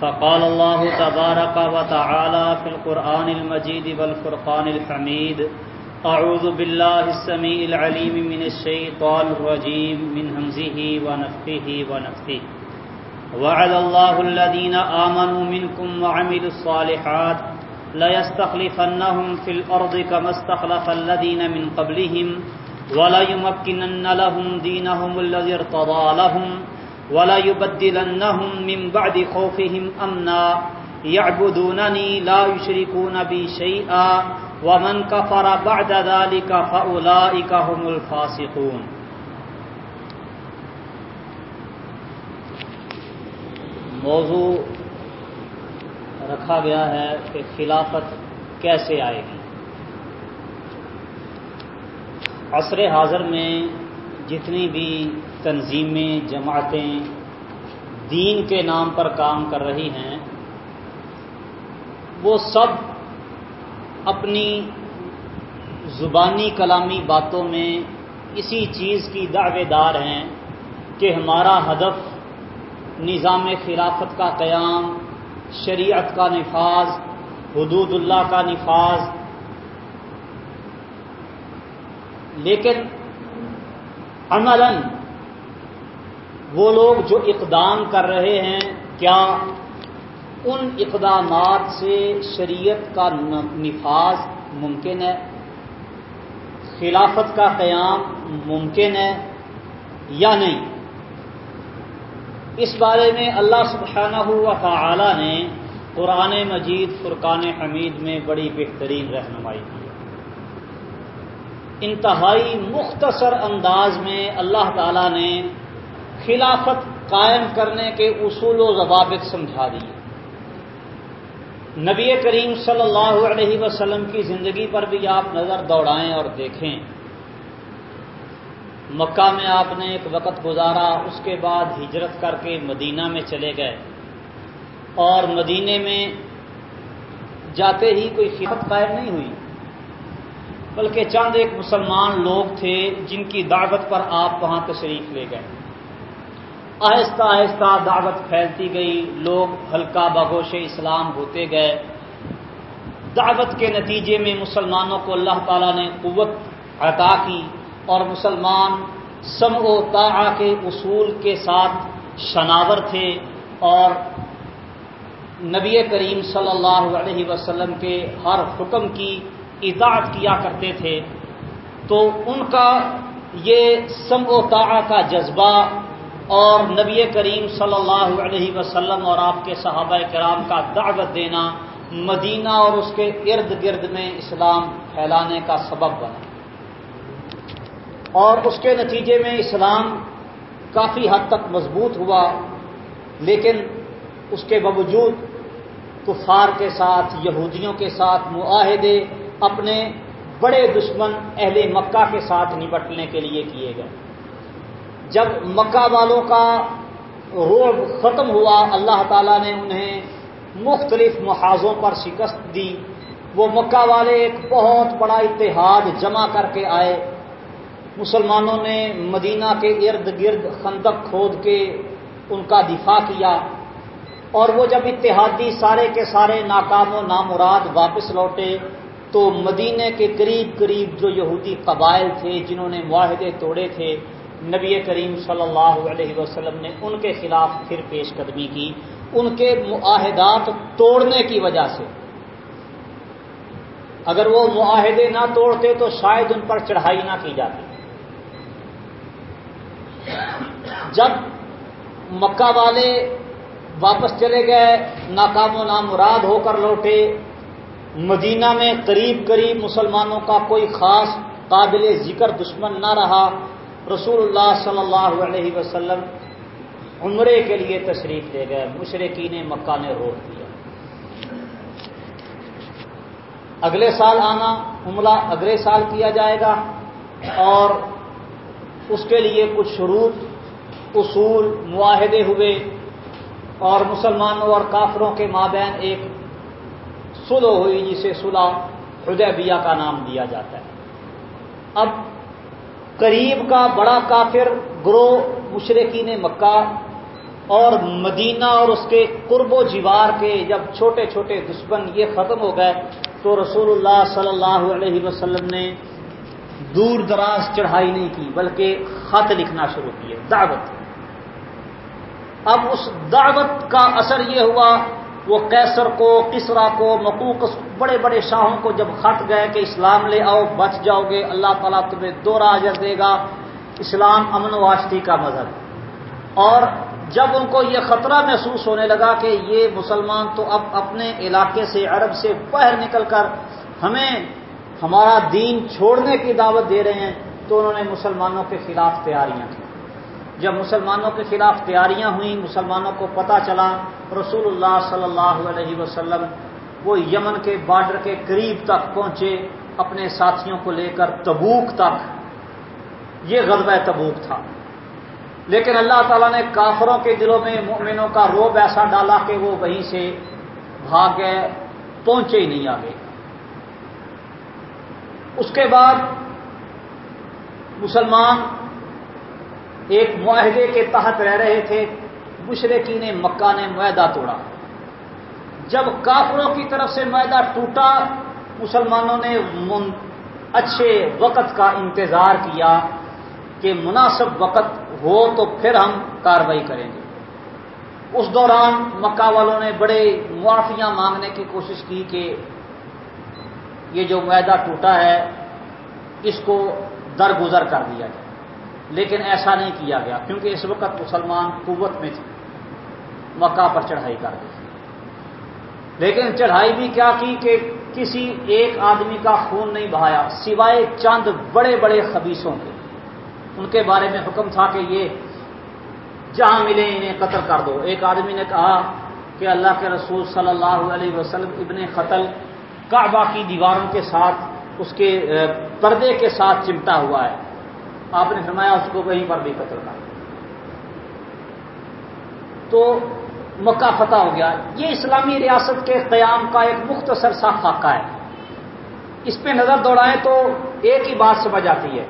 فقال الله تبارك وتعالى في القرآن المجيد والفرقان الحميد، أعوذ بالله السميع العليم من الشيطان الرجيم، من همزه ونفخه ونفثه وعد الله الذين آمنوا منكم وعملوا الصالحات ليستخلفنهم في الأرض كما استخلف الذين من قبلهم وليمكنن لهم دينهم الذي ارتضى لهم. ولا يبدلنهم من بعد خوفهم امنا يعبدونني لا يشركون بي شيئا. ومن كفر بعد ذلك فاولئك هم الفاسقون. موضوع رکھا گیا ہے کہ خلافت کیسے آئے گی؟ عصر حاضر میں جتنی بھی تنظیمیں جماعتیں دین کے نام پر کام کر رہی ہیں، وہ سب اپنی زبانی کلامی باتوں میں اسی چیز کی دعوے دار ہیں کہ ہمارا ہدف نظام خلافت کا قیام، شریعت کا نفاذ، حدود اللہ کا نفاذ۔ لیکن عملاً وہ لوگ جو اقدام کر رہے ہیں، کیا ان اقدامات سے شریعت کا نفاذ ممکن ہے؟ خلافت کا قیام ممکن ہے یا نہیں؟ اس بارے میں اللہ سبحانہ و تعالی نے قرآن مجید، فرقان حمید میں بڑی بہترین رہنمائی کی انتہائی مختصر انداز میں اللہ تعالی نے خلافت قائم کرنے کے اصول و ضوابط سمجھا دیے۔ نبی کریم صلی اللہ علیہ وسلم کی زندگی پر بھی آپ نظر دوڑائیں اور دیکھیں۔ مکہ میں آپ نے ایک وقت گزارا، اس کے بعد ہجرت کر کے مدینہ میں چلے گئے۔ اور مدینے میں جاتے ہی کوئی خلافت قائم نہیں ہوئی۔ بلکہ چند ایک مسلمان لوگ تھے جن کی دعوت پر آپ وہاں تشریف لے گئے۔ آہستہ آہستہ دعوت پھیلتی گئی، لوگ ہلکا بگوش اسلام ہوتے گئے۔ دعوت کے نتیجے میں مسلمانوں کو اللہ تعالیٰ نے قوت عطا کی اور مسلمان سم و طاعہ کے اصول کے ساتھ شناور تھے اور نبی کریم صلی اللہ علیہ وسلم کے ہر حکم کی اطاعت کیا کرتے تھے۔ تو ان کا یہ سم و طاعہ کا جذبہ اور نبی کریم صلی اللہ علیہ وسلم اور آپ کے صحابہ کرام کا دعوت دینا مدینہ اور اس کے ارد گرد میں اسلام پھیلانے کا سبب بنا۔ اور اس کے نتیجے میں اسلام کافی حد تک مضبوط ہوا، لیکن اس کے باوجود کفار کے ساتھ، یہودیوں کے ساتھ معاہدے اپنے بڑے دشمن اہل مکہ کے ساتھ نپٹنے کے لیے کیے گئے۔ جب مکہ والوں کا روب ختم ہوا، اللہ تعالیٰ نے انہیں مختلف محاذوں پر شکست دی۔ وہ مکہ والے ایک بہت بڑا اتحاد جمع کر کے آئے۔ مسلمانوں نے مدینہ کے ارد گرد خندق کھود کے ان کا دفاع کیا۔ اور وہ جب اتحادی سارے کے سارے ناکام و نامراد واپس لوٹے، تو مدینہ کے قریب قریب جو یہودی قبائل تھے، جنہوں نے معاہدے توڑے تھے نبی کریم صلی اللہ علیہ وسلم نے ان کے خلاف پھر پیش قدمی کی، ان کے معاہدات توڑنے کی وجہ سے۔ اگر وہ معاہدے نہ توڑتے تو شاید ان پر چڑھائی نہ کی جاتی۔ جب مکہ والے واپس چلے گئے، ناکام و نامراد ہو کر لوٹے، مدینہ میں قریب قریب مسلمانوں کا کوئی خاص قابل ذکر دشمن نہ رہا رسول اللہ صلی اللہ علیہ وسلم عمرے کے لیے تشریف لے گئے، مشرقین مکہ نے روک دیا۔ اگلے سال آنا عملہ اگلے سال کیا جائے گا اور اس کے لیے کچھ شروط، اصول معاہدے ہوئے اور مسلمانوں اور کافروں کے مابین ایک سلو ہوئی جسے صلح حدیبیہ کا نام دیا جاتا ہے۔ اب قریب کا بڑا کافر گروہ مشرقین مکہ اور مدینہ اور اس کے قرب و جیوار کے جب چھوٹے چھوٹے دشمن یہ ختم ہو گئے تو رسول اللہ صلی اللہ علیہ وسلم نے دور دراز چڑھائی نہیں کی، بلکہ خط لکھنا شروع کیے، دعوت۔ اب اس دعوت کا اثر یہ ہوا وہ کیسر کو کسرا کو، مقوق بڑے بڑے شاہوں کو جب خط گئے کہ اسلام لے آؤ، بچ جاؤ گے، اللہ تعالیٰ تمہیں دو راجر دے گا۔ اسلام امن واشتی کا مذہب اور جب ان کو یہ خطرہ محسوس ہونے لگا کہ یہ مسلمان تو اب اپنے علاقے سے، عرب سے باہر نکل کر ہمیں ہمارا دین چھوڑنے کی دعوت دے رہے ہیں، تو انہوں نے مسلمانوں کے خلاف تیاریاں کی۔ جب مسلمانوں کے خلاف تیاریاں ہوئیں، مسلمانوں کو پتہ چلا، رسول اللہ صلی اللہ علیہ وسلم وہ یمن کے بارڈر کے قریب تک پہنچے، اپنے ساتھیوں کو لے کر تبوک تک۔ یہ غلبہ تبوک تھا۔ لیکن اللہ تعالیٰ نے کافروں کے دلوں میں مؤمنوں کا روب ایسا ڈالا کہ وہ وہیں سے بھاگ گئے، پہنچے ہی نہیں آگے۔ اس کے بعد مسلمان ایک معاہدے کے تحت رہ رہے تھے مشرقی نے مکہ نے معاہدہ توڑا۔ جب کافروں کی طرف سے معاہدہ ٹوٹا، مسلمانوں نے اچھے وقت کا انتظار کیا کہ مناسب وقت ہو تو پھر ہم کاروائی کریں گے۔ اس دوران مکہ والوں نے بڑے معافیاں مانگنے کی کوشش کی کہ یہ جو معاہدہ ٹوٹا ہے، اس کو درگزر کر دیا جائے۔ لیکن ایسا نہیں کیا گیا، کیونکہ اس وقت مسلمان قوت میں تھے۔ مکہ پر چڑھائی کر دی لیکن چڑھائی بھی کیا کی کہ کسی ایک آدمی کا خون نہیں بہایا، سوائے چند بڑے بڑے خبیصوں کے۔ ان کے بارے میں حکم تھا کہ یہ جہاں ملے انہیں قتل کر دو۔ ایک آدمی نے کہا کہ اللہ کے رسول صلی اللہ علیہ وسلم ابن قتل کعبہ کی دیواروں کے ساتھ، اس کے پردے کے ساتھ چمٹا ہوا ہے۔ آپ نے فرمایا اس کو وہیں پر بھی قتل کر تو مکہ فتح ہو گیا۔ یہ اسلامی ریاست کے قیام کا ایک مختصر سا خاکہ ہے۔ اس پہ نظر دوڑائیں تو ایک ہی بات سمجھ آتی ہے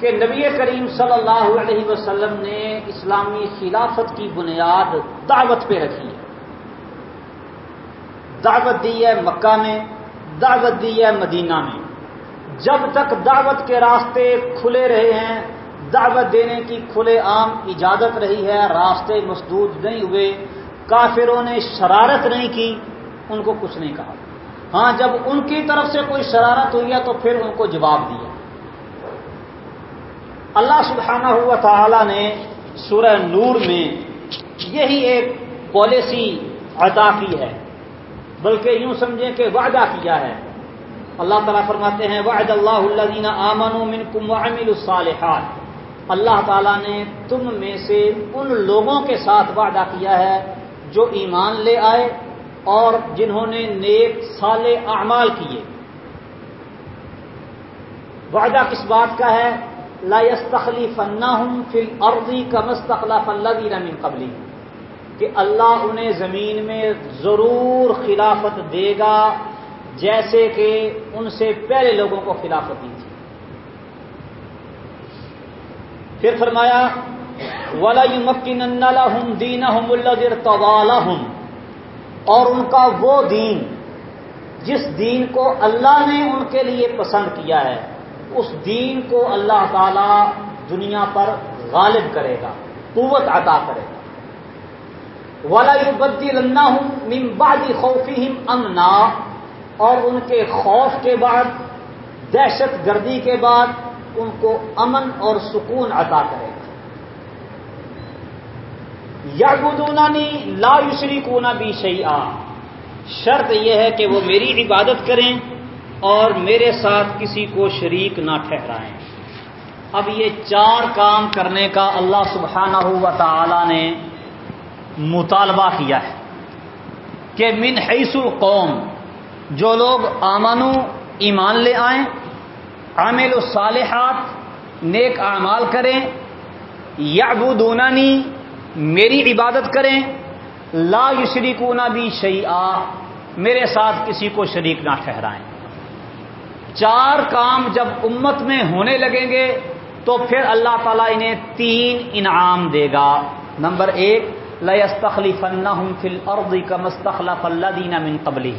کہ نبی کریم صلی اللہ علیہ وسلم نے اسلامی خلافت کی بنیاد دعوت پہ رکھی ہے۔ دعوت دی ہے مکہ میں، دعوت دی ہے مدینہ میں۔ جب تک دعوت کے راستے کھلے رہے ہیں، دعوت دینے کی کھلے عام اجازت رہی ہے، راستے مسدود نہیں ہوئے، کافروں نے شرارت نہیں کی، ان کو کچھ نہیں کہا۔ ہاں جب ان کی طرف سے کوئی شرارت ہوئی ہے تو پھر ان کو جواب دیا۔ اللہ سبحانہ ہوا تعالی نے سورہ نور میں یہی ایک پالیسی عطا کی ہے، بلکہ یوں سمجھیں کہ وعدہ کیا ہے۔ اللہ تعالیٰ فرماتے ہیں، وعد اللہ الدین آمن کم الصالحات۔ اللہ تعالیٰ نے تم میں سے ان لوگوں کے ساتھ وعدہ کیا ہے جو ایمان لے آئے اور جنہوں نے نیک سال اعمال کیے۔ وعدہ کس بات کا ہے؟ لا يستخلف فن فل عرضی کا مستخلاف اللہ من قبلی کہ اللہ انہیں زمین میں ضرور خلافت دے گا جیسے کہ ان سے پہلے لوگوں کو خلافت دی تھی۔ پھر فرمایا، ولا مکین دین اور ان کا وہ دین جس دین کو اللہ نے ان کے لیے پسند کیا ہے، اس دین کو اللہ تعالی دنیا پر غالب کرے گا، قوت عطا کرے گا۔ ولا بدی لنا ہوں ممبادی خوفی امنا اور ان کے خوف کے بعد، دہشت گردی کے بعد ان کو امن اور سکون عطا کرے گا۔ یا گدونانی لا یوسری کونا بھی شعی شرط یہ ہے کہ وہ میری عبادت کریں اور میرے ساتھ کسی کو شریک نہ ٹھہرائیں۔ اب یہ چار کام کرنے کا اللہ سبحانہ ہوا تعالی نے مطالبہ کیا ہے کہ من حیث القوم جو لوگ آمانو ایمان لے آئیں عامل الصالحات، نیک اعمال کریں یا میری عبادت کریں، لا یشریکون بھی شعی میرے ساتھ کسی کو شریک نہ ٹھہرائیں۔ چار کام جب امت میں ہونے لگیں گے، تو پھر اللہ تعالیٰ انہیں تین انعام دے گا۔ نمبر ایک لستخلیف فل عرضی کا مستخلف اللہ دینا من قبل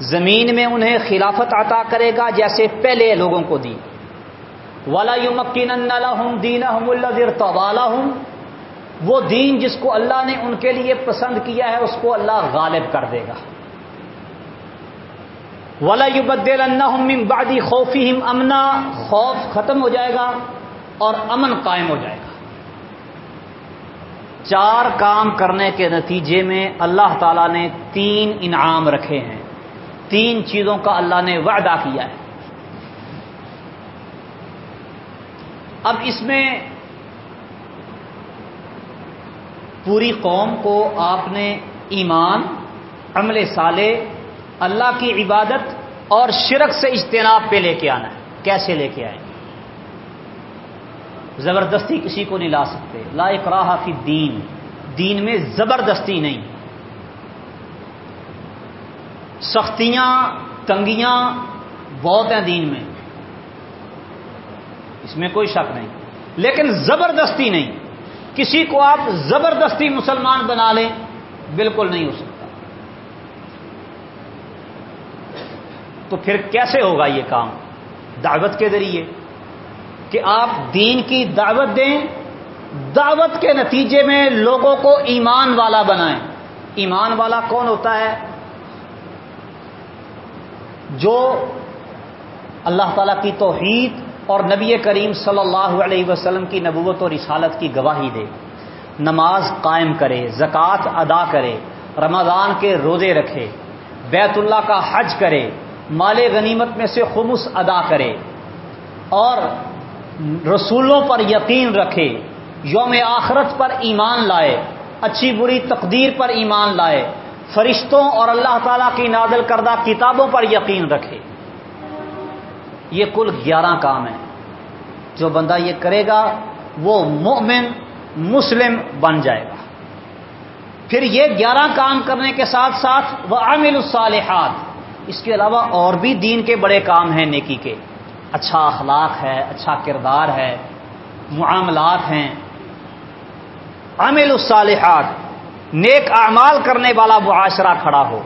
زمین میں انہیں خلافت عطا کرے گا جیسے پہلے لوگوں کو دی۔ والا مکین دین ہوں وہ دین جس کو اللہ نے ان کے لیے پسند کیا ہے، اس کو اللہ غالب کر دے گا۔ ولا بدل اللہ بادی خوفی امنا خوف ختم ہو جائے گا اور امن قائم ہو جائے گا۔ چار کام کرنے کے نتیجے میں اللہ تعالی نے تین انعام رکھے ہیں۔ تین چیزوں کا اللہ نے وعدہ کیا ہے۔ اب اس میں پوری قوم کو آپ نے ایمان، عمل صالح، اللہ کی عبادت اور شرک سے اجتناب پہ لے کے آنا ہے۔ کیسے لے کے آئیں زبردستی کسی کو نہیں لا سکتے۔ لا اکراہ فی دین دین میں زبردستی نہیں۔ سختیاں، تنگیاں بہت ہیں دین میں۔ اس میں کوئی شک نہیں۔ لیکن زبردستی نہیں۔ کسی کو آپ زبردستی مسلمان بنا لیں، بالکل نہیں ہو سکتا۔ تو پھر کیسے ہوگا یہ کام؟ دعوت کے ذریعے۔ کہ آپ دین کی دعوت دیں، دعوت کے نتیجے میں لوگوں کو ایمان والا بنائیں۔ ایمان والا کون ہوتا ہے؟ جو اللہ تعالی کی توحید اور نبی کریم صلی اللہ علیہ وسلم کی نبوت اور رسالت کی گواہی دے۔ نماز قائم کرے، زکوٰۃ ادا کرے، رمضان کے روزے رکھے، بیت اللہ کا حج کرے، مال غنیمت میں سے خمس ادا کرے اور رسولوں پر یقین رکھے، یوم آخرت پر ایمان لائے، اچھی بری تقدیر پر ایمان لائے۔ فرشتوں اور اللہ تعالی کی نادل کردہ کتابوں پر یقین رکھے۔ یہ کل گیارہ کام ہیں۔ جو بندہ یہ کرے گا، وہ مومن، مسلم بن جائے گا۔ پھر یہ گیارہ کام کرنے کے ساتھ ساتھ وہ عامل الصالحات، اس کے علاوہ اور بھی دین کے بڑے کام ہیں نیکی کے۔ اچھا اخلاق ہے اچھا کردار ہے، معاملات ہیں۔ عامل الصالحات نیک اعمال کرنے والا معاشرہ کھڑا ہو۔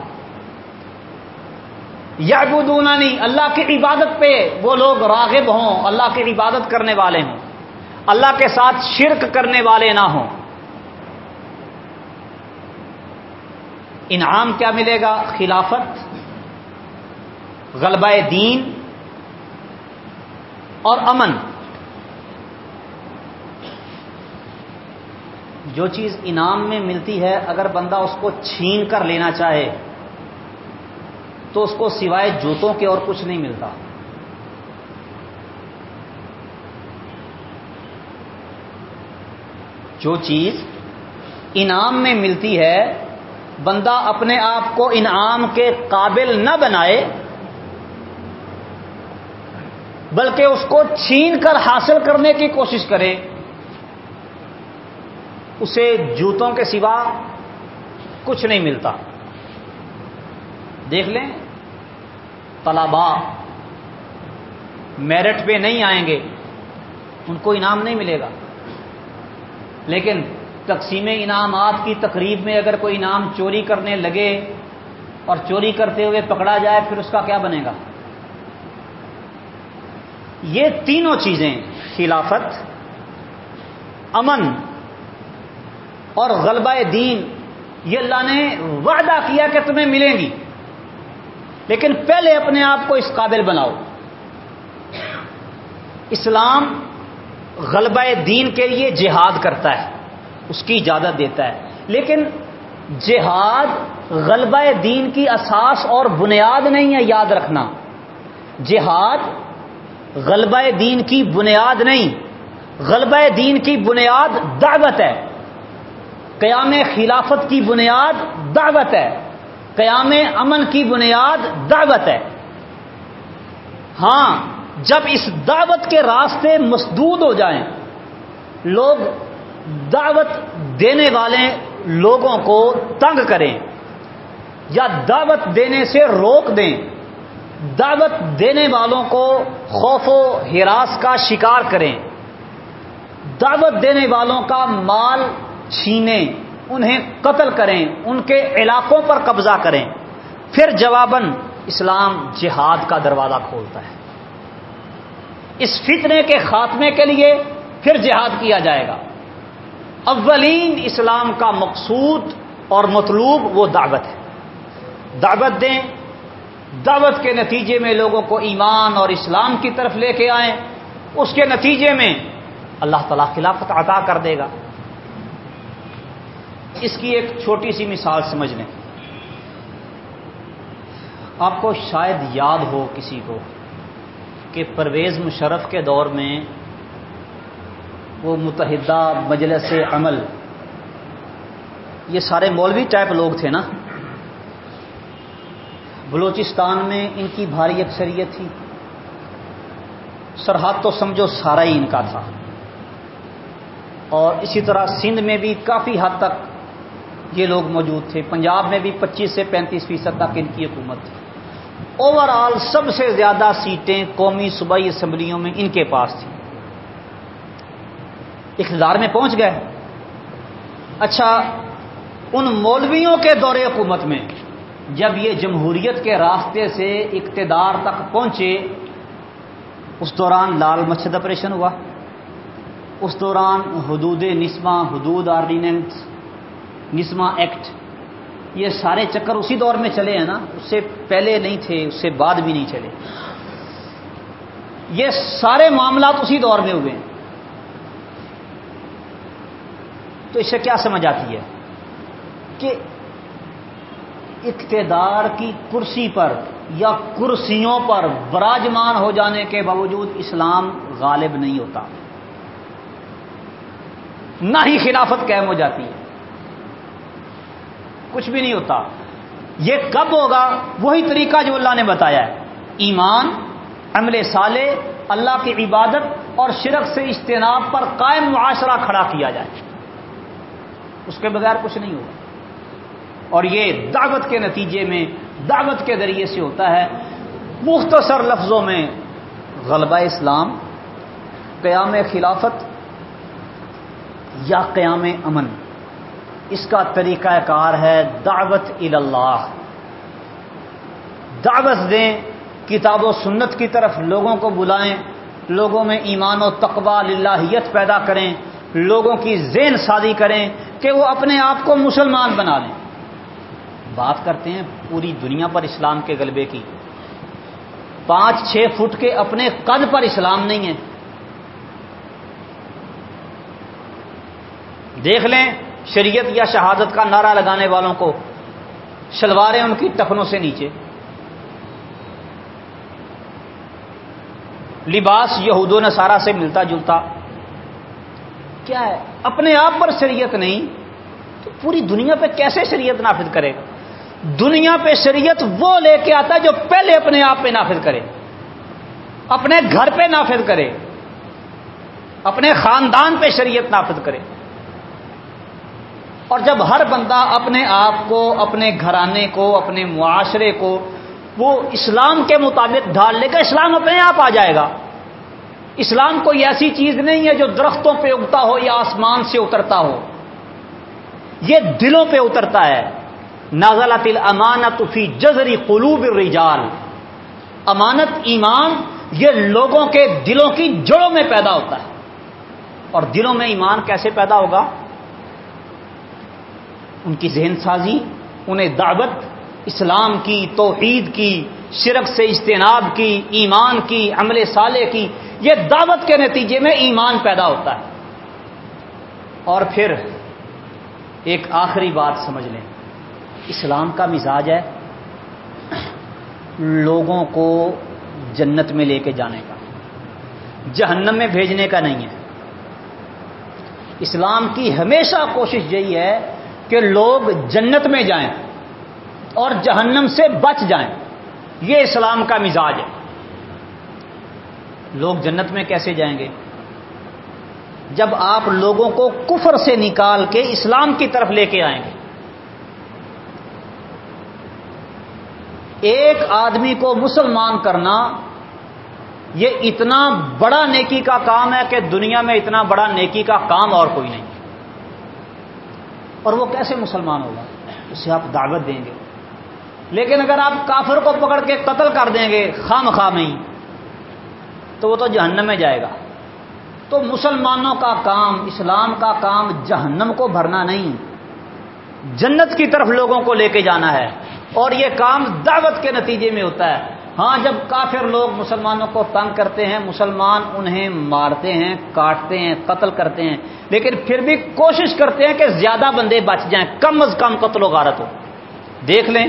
یا نہیں اللہ کی عبادت پہ وہ لوگ راغب ہوں، اللہ کی عبادت کرنے والے ہوں۔ اللہ کے ساتھ شرک کرنے والے نہ ہوں۔ انعام کیا ملے گا؟ خلافت، غلبہ دین اور امن۔ جو چیز انعام میں ملتی ہے، اگر بندہ اس کو چھین کر لینا چاہے، تو اس کو سوائے جوتوں کے اور کچھ نہیں ملتا۔ جو چیز انعام میں ملتی ہے، بندہ اپنے آپ کو انعام کے قابل نہ بنائے، بلکہ اس کو چھین کر حاصل کرنے کی کوشش کرے۔ اسے جوتوں کے سوا کچھ نہیں ملتا۔ دیکھ لیں طلبا میرٹ پہ نہیں آئیں گے، ان کو انعام نہیں ملے گا۔ لیکن تقسیم انعامات کی تقریب میں اگر کوئی انعام چوری کرنے لگے اور چوری کرتے ہوئے پکڑا جائے، پھر اس کا کیا بنے گا؟ یہ تینوں چیزیں، خلافت، امن اور غلبہ دین، یہ اللہ نے وعدہ کیا کہ تمہیں ملیں گی۔ لیکن پہلے اپنے آپ کو اس قابل بناؤ۔ اسلام غلبہ دین کے لیے جہاد کرتا ہے، اس کی اجازت دیتا ہے۔ لیکن جہاد غلبہ دین کی اساس اور بنیاد نہیں ہے، یاد رکھنا۔ جہاد غلبہ دین کی بنیاد نہیں، غلبہ دین کی بنیاد دعوت ہے۔ قیام خلافت کی بنیاد دعوت ہے۔ قیام امن کی بنیاد دعوت ہے۔ ہاں جب اس دعوت کے راستے مسدود ہو جائیں، لوگ دعوت دینے والے لوگوں کو تنگ کریں یا دعوت دینے سے روک دیں، دعوت دینے والوں کو خوف و ہراس کا شکار کریں۔ دعوت دینے والوں کا مال چھینیں، انہیں قتل کریں، ان کے علاقوں پر قبضہ کریں۔ پھر جواباً اسلام جہاد کا دروازہ کھولتا ہے۔ اس فتنے کے خاتمے کے لیے پھر جہاد کیا جائے گا۔ اولین اسلام کا مقصود اور مطلوب وہ دعوت ہے۔ دعوت دیں۔ دعوت کے نتیجے میں لوگوں کو ایمان اور اسلام کی طرف لے کے آئیں۔ اس کے نتیجے میں اللہ تعالیٰ خلافت عطا کر دے گا۔ اس کی ایک چھوٹی سی مثال سمجھ لیں۔ آپ کو شاید یاد ہو کسی کو کہ پرویز مشرف کے دور میں وہ متحدہ مجلس عمل، یہ سارے مولوی ٹائپ لوگ تھے نا۔ بلوچستان میں ان کی بھاری اکثریت تھی۔ سرحد تو سمجھو سارا ہی ان کا تھا۔ اور اسی طرح سندھ میں بھی کافی حد تک یہ لوگ موجود تھے۔ پنجاب میں بھی پچیس سے پینتیس فیصد تک ان کی حکومت تھی۔ اوور آل سب سے زیادہ سیٹیں قومی صوبائی اسمبلیوں میں ان کے پاس تھیں۔ اقتدار میں پہنچ گئے۔ اچھا ان مولویوں کے دور حکومت میں جب یہ جمہوریت کے راستے سے اقتدار تک پہنچے، اس دوران لال مسجد آپریشن ہوا۔ اس دوران حدود نسما حدود آرڈیننس نسما ایکٹ. یہ سارے چکر اسی دور میں چلے ہیں نا، اس سے پہلے نہیں تھے، اس سے بعد بھی نہیں چلے. یہ سارے معاملات اسی دور میں ہوئے ہیں. تو اس سے کیا سمجھ آتی ہے؟ کہ اقتدار کی کرسی پر یا کرسیوں پر براجمان ہو جانے کے باوجود اسلام غالب نہیں ہوتا. نہ ہی خلافت قائم ہو جاتی ہے. کچھ بھی نہیں ہوتا۔ یہ کب ہوگا؟ وہی طریقہ جو اللہ نے بتایا ہے۔ ایمان، عمل صالح، اللہ کی عبادت اور شرک سے اجتناب پر قائم معاشرہ کھڑا کیا جائے۔ اس کے بغیر کچھ نہیں ہوگا۔ اور یہ دعوت کے نتیجے میں، دعوت کے ذریعے سے ہوتا ہے۔ مختصر لفظوں میں غلبہ اسلام، قیام خلافت یا قیام امن۔ اس کا طریقہ کار ہے دعوت اللہ دعوت دیں، کتاب و سنت کی طرف لوگوں کو بلائیں، لوگوں میں ایمان و تقوا للہیت پیدا کریں، لوگوں کی زین سازی کریں کہ وہ اپنے آپ کو مسلمان بنا لیں۔ بات کرتے ہیں پوری دنیا پر اسلام کے غلبے کی۔ پانچ، چھ فٹ کے اپنے قد پر اسلام نہیں ہے۔ دیکھ لیں شریعت یا شہادت کا نعرہ لگانے والوں کو شلواریں ان کی ٹفنوں سے نیچے۔ لباس یہود و نصارہ سے ملتا جلتا۔ کیا ہے؟ اپنے آپ پر شریعت نہیں، تو پوری دنیا پہ کیسے شریعت نافذ کرے؟ دنیا پہ شریعت وہ لے کے آتا ہے جو پہلے اپنے آپ پہ نافذ کرے۔ اپنے گھر پہ نافذ کرے۔ اپنے خاندان پہ شریعت نافذ کرے۔ اور جب ہر بندہ اپنے آپ کو، اپنے گھرانے کو، اپنے معاشرے کو وہ اسلام کے مطابق ڈھال لے گا اسلام اپنے آپ آ جائے گا۔ اسلام کوئی ایسی چیز نہیں ہے جو درختوں پہ اگتا ہو یا آسمان سے اترتا ہو۔ یہ دلوں پہ اترتا ہے۔ نازلت الامانت فی جزری قلوب الرجال۔ امانت، ایمان، یہ لوگوں کے دلوں کی جڑوں میں پیدا ہوتا ہے۔ اور دلوں میں ایمان کیسے پیدا ہوگا؟ ان کی ذہن سازی، انہیں دعوت، اسلام کی، توحید کی، شرک سے اجتناب کی، ایمان کی، عمل صالح کی، یہ دعوت کے نتیجے میں ایمان پیدا ہوتا ہے۔ اور پھر ایک آخری بات سمجھ لیں۔ اسلام کا مزاج ہے لوگوں کو جنت میں لے کے جانے کا۔ جہنم میں بھیجنے کا نہیں ہے۔ اسلام کی ہمیشہ کوشش یہی ہے کہ لوگ جنت میں جائیں اور جہنم سے بچ جائیں۔ یہ اسلام کا مزاج ہے۔ لوگ جنت میں کیسے جائیں گے؟ جب آپ لوگوں کو کفر سے نکال کے اسلام کی طرف لے کے آئیں گے۔ ایک آدمی کو مسلمان کرنا یہ اتنا بڑا نیکی کا کام ہے کہ دنیا میں اتنا بڑا نیکی کا کام اور کوئی نہیں۔ اور وہ کیسے مسلمان ہوگا؟ اسے آپ دعوت دیں گے۔ لیکن اگر آپ کافر کو پکڑ کے قتل کر دیں گے، خام خام نہیں، تو وہ تو جہنم میں جائے گا۔ تو مسلمانوں کا کام، اسلام کا کام جہنم کو بھرنا نہیں، جنت کی طرف لوگوں کو لے کے جانا ہے۔ اور یہ کام دعوت کے نتیجے میں ہوتا ہے۔ ہاں جب کافر لوگ مسلمانوں کو تنگ کرتے ہیں، مسلمان انہیں مارتے ہیں، کاٹتے ہیں، قتل کرتے ہیں، لیکن پھر بھی کوشش کرتے ہیں کہ زیادہ بندے بچ جائیں، کم از کم قتل و غارت ہو۔ دیکھ لیں،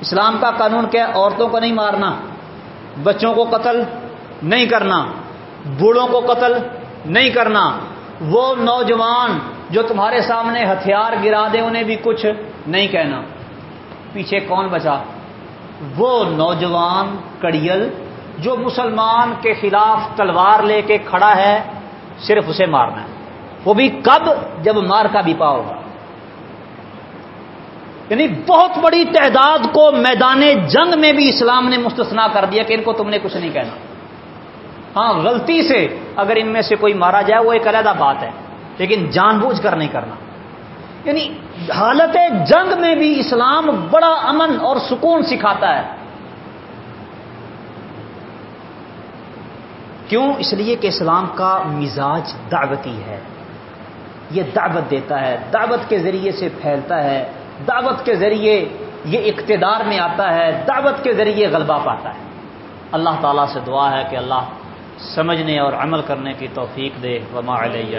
اسلام کا قانون کیا، عورتوں کو نہیں مارنا، بچوں کو قتل نہیں کرنا، بوڑھوں کو قتل نہیں کرنا۔ وہ نوجوان جو تمہارے سامنے ہتھیار گرا دیں انہیں بھی کچھ نہیں کہنا۔ پیچھے کون بچا؟ وہ نوجوان کڑیل جو مسلمان کے خلاف تلوار لے کے کھڑا ہے، صرف اسے مارنا ہے۔ وہ بھی کب؟ جب مار کا بھی پا ہوگا۔ یعنی بہت بڑی تعداد کو میدان جنگ میں بھی اسلام نے مستثنا کر دیا کہ ان کو تم نے کچھ نہیں کہنا۔ ہاں غلطی سے اگر ان میں سے کوئی مارا جائے، وہ ایک علیحدہ بات ہے، لیکن جان بوجھ کر نہیں کرنا۔ یعنی حالت جنگ میں بھی اسلام بڑا امن اور سکون سکھاتا ہے۔ کیوں؟ اس لیے کہ اسلام کا مزاج دعوتی ہے۔ یہ دعوت دیتا ہے، دعوت کے ذریعے سے پھیلتا ہے۔ دعوت کے ذریعے یہ اقتدار میں آتا ہے، دعوت کے ذریعے غلبہ پاتا ہے۔ اللہ تعالیٰ سے دعا ہے کہ اللہ سمجھنے اور عمل کرنے کی توفیق دے۔ وما علیہ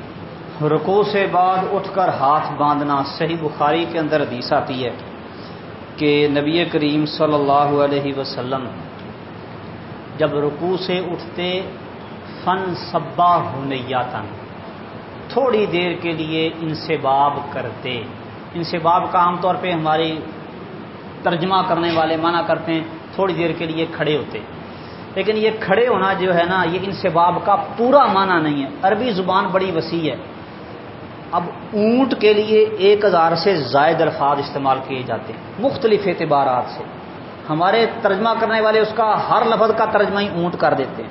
رکو سے بعد اٹھ کر ہاتھ باندھنا، صحیح بخاری کے اندر حدیث آتی ہے کہ نبی کریم صلی اللہ علیہ وسلم جب رکو سے اٹھتے، فن سبا ہونے تن تھوڑی دیر کے لیے انسباب کرتے۔ انسباب کا عام طور پہ ہماری ترجمہ کرنے والے منع کرتے ہیں، تھوڑی دیر کے لیے کھڑے ہوتے۔ لیکن یہ کھڑے ہونا جو ہے نا، یہ انسباب کا پورا معنی نہیں ہے۔ عربی زبان بڑی وسیع ہے۔ اب اونٹ کے لیے ایک ہزار سے زائد الفاظ استعمال کیے جاتے ہیں، مختلف اعتبارات سے۔ ہمارے ترجمہ کرنے والے اس کا ہر لفظ کا ترجمہ ہی اونٹ کر دیتے ہیں۔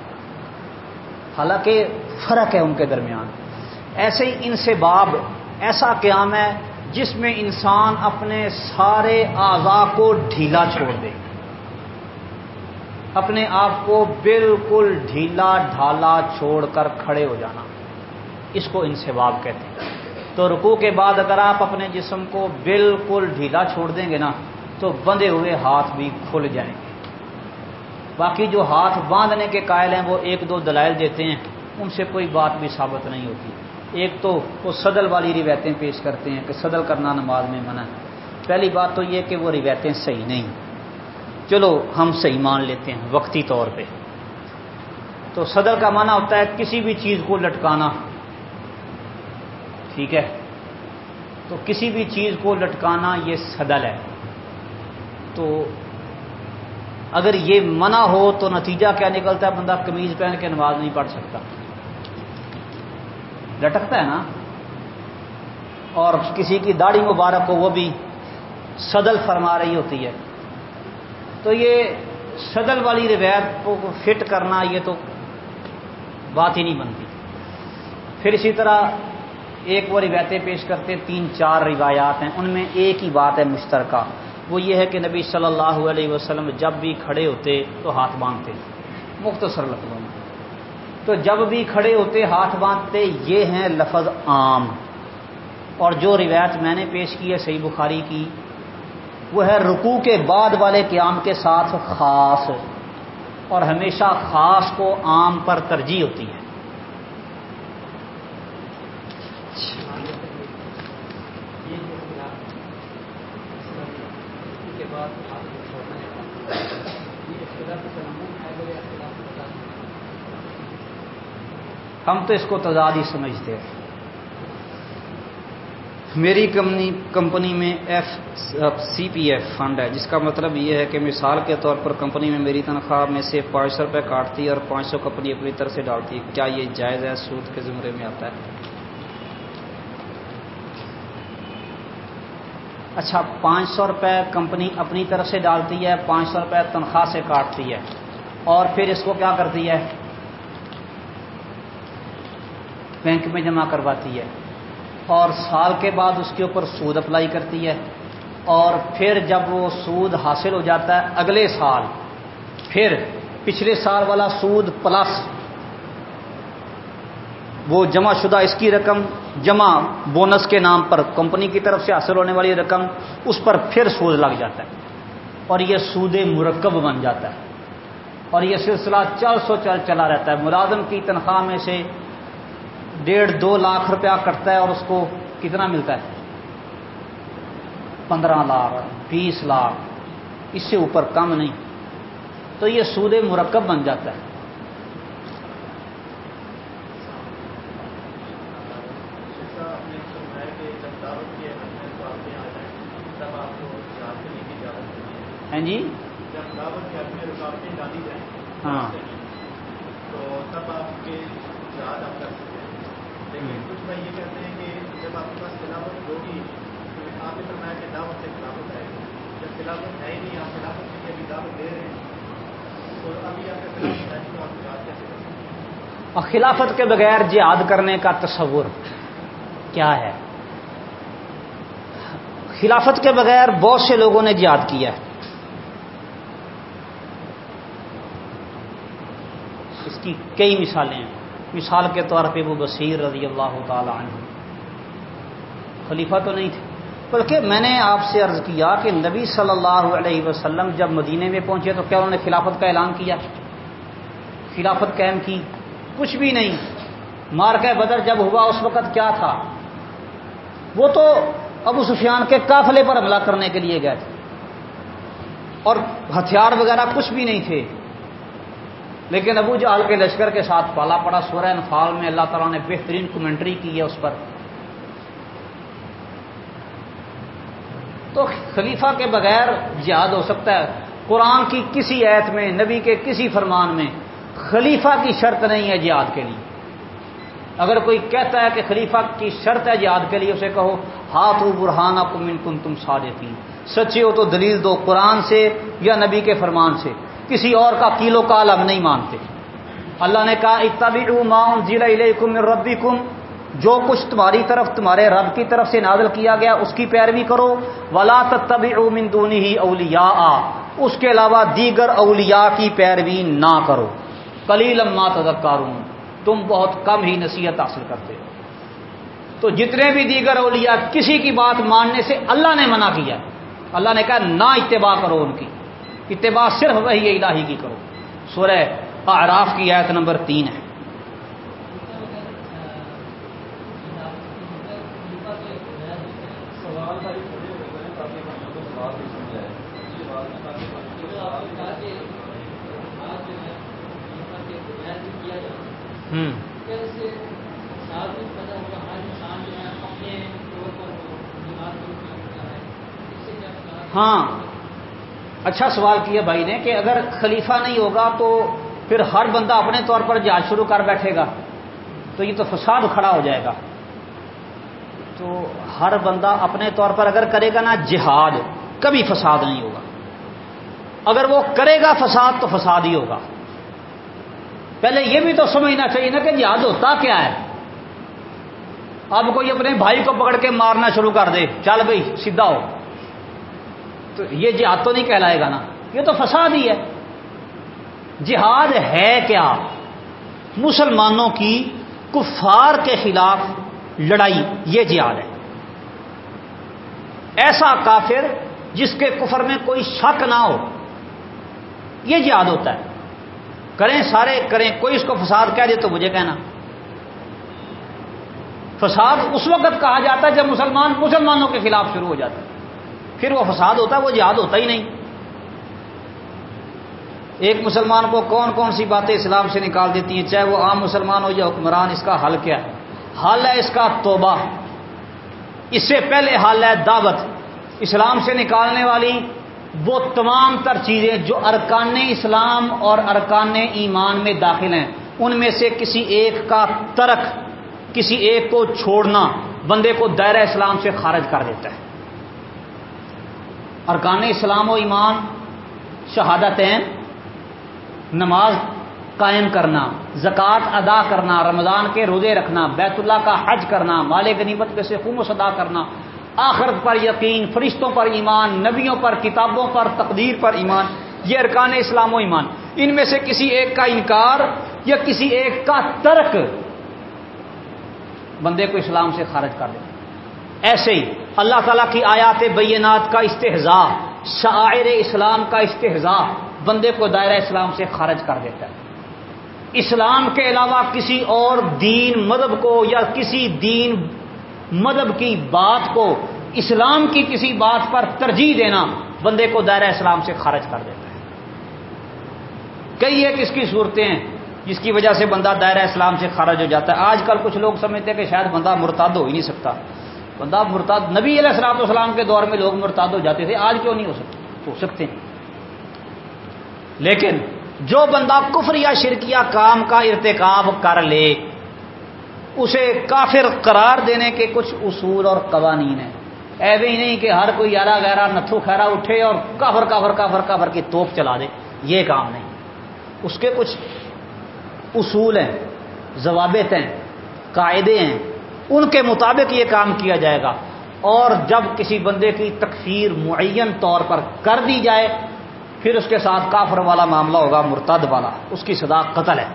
حالانکہ فرق ہے ان کے درمیان۔ ایسے ہی ان سے باب، ایسا قیام ہے جس میں انسان اپنے سارے اعضا کو ڈھیلا چھوڑ دے۔ اپنے آپ کو بالکل ڈھیلا ڈھالا چھوڑ کر کھڑے ہو جانا۔ اس کو انسباب کہتے ہیں۔ تو رکو کے بعد اگر آپ اپنے جسم کو بالکل ڈھیلا چھوڑ دیں گے نا، تو بندے ہوئے ہاتھ بھی کھل جائیں گے۔ باقی جو ہاتھ باندھنے کے قائل ہیں، وہ ایک دو دلائل دیتے ہیں، ان سے کوئی بات بھی ثابت نہیں ہوتی۔ ایک تو وہ صدل والی روایتیں پیش کرتے ہیں کہ صدل کرنا نماز میں منع ہے۔ پہلی بات تو یہ کہ وہ روایتیں صحیح نہیں۔ چلو، ہم صحیح مان لیتے ہیں وقتی طور پہ۔ تو صدل کا معنی ہوتا ہے کسی بھی چیز کو لٹکانا۔ ٹھیک ہے؟ تو کسی بھی چیز کو لٹکانا یہ صدل ہے۔ تو اگر یہ منع ہو تو نتیجہ کیا نکلتا ہے؟ بندہ قمیض پہن کے نماز نہیں پڑھ سکتا۔ لٹکتا ہے نا؟ اور کسی کی داڑھی مبارک ہو وہ بھی صدل فرما رہی ہوتی ہے۔ تو یہ صدل والی روایت کو فٹ کرنا یہ تو بات ہی نہیں بنتی۔ پھر اسی طرح ایک وہ روایتیں پیش کرتے تین چار روایات ہیں، ان میں ایک ہی بات ہے مشترکہ۔ وہ یہ ہے کہ نبی صلی اللہ علیہ وسلم جب بھی کھڑے ہوتے تو ہاتھ باندھتے۔ مختصر لفظوں میں۔ تو جب بھی کھڑے ہوتے، ہاتھ باندھتے، یہ ہیں لفظ عام۔ اور جو روایت میں نے پیش کی ہے صحیح بخاری کی، وہ ہے رکوع کے بعد والے قیام کے ساتھ خاص۔ اور ہمیشہ خاص کو عام پر ترجیح ہوتی ہے۔ ہم تو اس کو تضاد ہی سمجھتے ہیں۔ میری کمپنی کمپنی میں F C P F fund ہے، جس کا مطلب یہ ہے کہ مثال کے طور پر کمپنی میں میری تنخواہ میں سے پانچ سو روپے کاٹتی ہے اور پانچ سو کمپنی اپنی طرف سے ڈالتی۔ ہے کیا یہ جائز ہے؟ سود کے زمرے میں آتا ہے۔ اچھا پانچ سو روپے کمپنی اپنی طرف سے ڈالتی ہے، پانچ سو روپے تنخواہ سے کاٹتی ہے۔ اور پھر اس کو کیا کرتی ہے؟ بینک میں جمع کرواتی ہے اور سال کے بعد اس کے اوپر سود اپلائی کرتی ہے اور پھر جب وہ سود حاصل ہو جاتا ہے اگلے سال، پھر پچھلے سال والا سود پلس وہ جمع شدہ اس کی رقم، جمع بونس کے نام پر کمپنی کی طرف سے حاصل ہونے والی رقم، اس پر پھر سود لگ جاتا ہے اور یہ سود مرکب بن جاتا ہے اور یہ سلسلہ چل سو چل چلا رہتا ہے۔ ملازم کی تنخواہ میں سے ڈیڑھ دو لاکھ روپیہ کٹتا ہے اور اس کو کتنا ملتا ہے؟ پندرہ لاکھ، بیس لاکھ، اس سے اوپر کم نہیں۔ تو یہ سود مرکب بن جاتا ہے۔ ہاں۔ جی ہاں تو تب آپ کے یاد آپ کر سکتے ہیں لیکن بھائی یہ کہتے ہیں کہ جب آپ کے پاس خلافت ہوگی تو آپ نے فرمایا کہ دعوت سے خلافت آئے گی۔ جب خلافت ہے ہی نہیں، آپ خلافت کے لیے ابھی دعوت دے رہے ہیں۔ تو ابھی آپ کا خلافت ہے تو آپ یاد کیسے کر سکتے اور خلافت کے بغیر جہاد کرنے کا تصور کیا ہے؟ خلافت کے بغیر بہت سے لوگوں نے جہاد کیا ہے۔ اس کی کئی مثالیں ہیں۔ مثال کے طور پہ وہ بصیر رضی اللہ تعالی عنہ۔ خلیفہ تو نہیں تھے، بلکہ میں نے آپ سے عرض کیا کہ نبی صلی اللہ علیہ وسلم جب مدینے میں پہنچے تو کیا انہوں نے خلافت کا اعلان کیا؟ خلافت قائم کی۔ کچھ بھی نہیں۔ مارکہ بدر جب ہوا، اس وقت کیا تھا؟ وہ تو ابو سفیان کے قافلے پر حملہ کرنے کے لیے گئے تھے۔ اور ہتھیار وغیرہ کچھ بھی نہیں تھے۔ لیکن ابو جہل کے لشکر کے ساتھ پالا پڑا سورہ انفال میں اللہ تعالیٰ نے بہترین کمنٹری کی ہے اس پر۔ تو خلیفہ کے بغیر جہاد ہو سکتا ہے۔ قرآن کی کسی ایت میں، نبی کے کسی فرمان میں خلیفہ کی شرط نہیں ہے جہاد کے لیے۔ اگر کوئی کہتا ہے کہ خلیفہ کی شرط ہے جہاد کے لیے، اسے کہو ہاتھ برہانہ کمن کن تم سادتی سچے ہو تو دلیل دو، قرآن سے یا نبی کے فرمان سے۔ کسی اور کا کیلو کال ہم نہیں مانتے۔ اللہ نے کہا اتبی ماؤن ضلع کم ربی کم جو کچھ تمہاری طرف، تمہارے رب کی طرف سے نازل کیا گیا، اس کی پیروی کرو۔ ولا تبی من دونی ہی اولیا اس کے علاوہ دیگر اولیاء کی پیروی نہ کرو۔ کلی لما تذکاروں تم بہت کم ہی نصیحت حاصل کرتے ہو۔ تو جتنے بھی دیگر اولیاء، کسی کی بات ماننے سے اللہ نے منع کیا۔ اللہ نے کہا، نہ اتباع کرو ان کی۔ اتباع صرف وہی الہی کی کرو۔ سورہ اعراف کی آیت نمبر تین ہے۔ ہوں ہاں۔ اچھا سوال کیا بھائی نے کہ اگر خلیفہ نہیں ہوگا تو پھر ہر بندہ اپنے طور پر جہاز شروع کر بیٹھے گا تو یہ تو فساد کھڑا ہو جائے گا۔ تو ہر بندہ اپنے طور پر اگر کرے گا نا جہاد، کبھی فساد نہیں ہوگا۔ اگر وہ کرے گا فساد تو فساد ہی ہوگا۔ پہلے یہ بھی تو سمجھنا چاہیے نا کہ جہاد ہوتا کیا ہے۔ اب کوئی اپنے بھائی کو پکڑ کے مارنا شروع کر دے، چل بھائی، سیدھا ہو۔ تو یہ جہاد تو نہیں کہلائے گا نا، یہ تو فساد ہی ہے۔ جہاد ہے کیا؟ مسلمانوں کی کفار کے خلاف لڑائی، یہ جہاد ہے۔ ایسا کافر جس کے کفر میں کوئی شک نہ ہو، یہ جہاد ہوتا ہے۔ کریں سارے، کریں، کوئی اس کو فساد کہہ دے تو مجھے کہنا۔ فساد اس وقت کہا جاتا ہے جب مسلمان مسلمانوں کے خلاف شروع ہو جاتا ہے۔ پھر وہ فساد ہوتا ہے، وہ جہاد ہوتا ہی نہیں۔ ایک مسلمان کو کون کون سی باتیں اسلام سے نکال دیتی ہیں، چاہے وہ عام مسلمان ہو یا حکمران، اس کا حل کیا؟ ہے حل ہے اس کا توبہ۔ اس سے پہلے حل ہے دعوت۔ اسلام سے نکالنے والی وہ تمام تر چیزیں جو ارکان اسلام اور ارکان ایمان میں داخل ہیں، ان میں سے کسی ایک کا ترک، کسی ایک کو چھوڑنا بندے کو دائرہ اسلام سے خارج کر دیتا ہے۔ ارکان اسلام و ایمان، شہادتین، نماز قائم کرنا، زکوٰۃ ادا کرنا، رمضان کے روزے رکھنا، بیت اللہ کا حج کرنا، مال غنیمت کے سے خمس ادا کرنا، آخرت پر یقین، فرشتوں پر ایمان، نبیوں پر کتابوں پر تقدیر پر ایمان، یہ ارکان اسلام و ایمان۔ ان میں سے کسی ایک کا انکار یا کسی ایک کا ترک بندے کو اسلام سے خارج کر دے ایسے ہی اللہ تعالیٰ کی آیات بینات کا استحضاء شاعر اسلام کا استحضاء بندے کو دائرہ اسلام سے خارج کر دیتا ہے۔ اسلام کے علاوہ کسی اور دین مذہب کو یا کسی دین مذہب کی بات کو، اسلام کی کسی بات پر ترجیح دینا بندے کو دائرہ اسلام سے خارج کر دیتا ہے۔ کئی ایک اس کی صورتیں ہیں جس کی وجہ سے بندہ دائرہ اسلام سے خارج ہو جاتا ہے۔ آج کل کچھ لوگ سمجھتے ہیں کہ شاید بندہ مرتاد ہو ہی نہیں سکتا۔ بندہ مرتاد نبی علیہ السلام والسلام کے دور میں لوگ مرتاد ہو جاتے تھے، آج کیوں نہیں ہو سکتے؟ ہو سکتے ہیں۔ لیکن جو بندہ کفر یا شرکیہ کام کا ارتکاب کر لے، اسے کافر قرار دینے کے کچھ اصول اور قوانین ہیں۔ ایسے ہی نہیں کہ ہر کوئی یارا گہرا نتھو خیرا اٹھے اور کافر کافر کافر کافر کی توپ چلا دے۔ یہ کام نہیں۔ اس کے کچھ اصول ہیں، ضوابط ہیں، قاعدے ہیں۔ ان کے مطابق یہ کام کیا جائے گا۔ اور جب کسی بندے کی تکفیر معین طور پر کر دی جائے، پھر اس کے ساتھ کافر والا معاملہ ہوگا، مرتد والا۔ اس کی صدا قتل ہے۔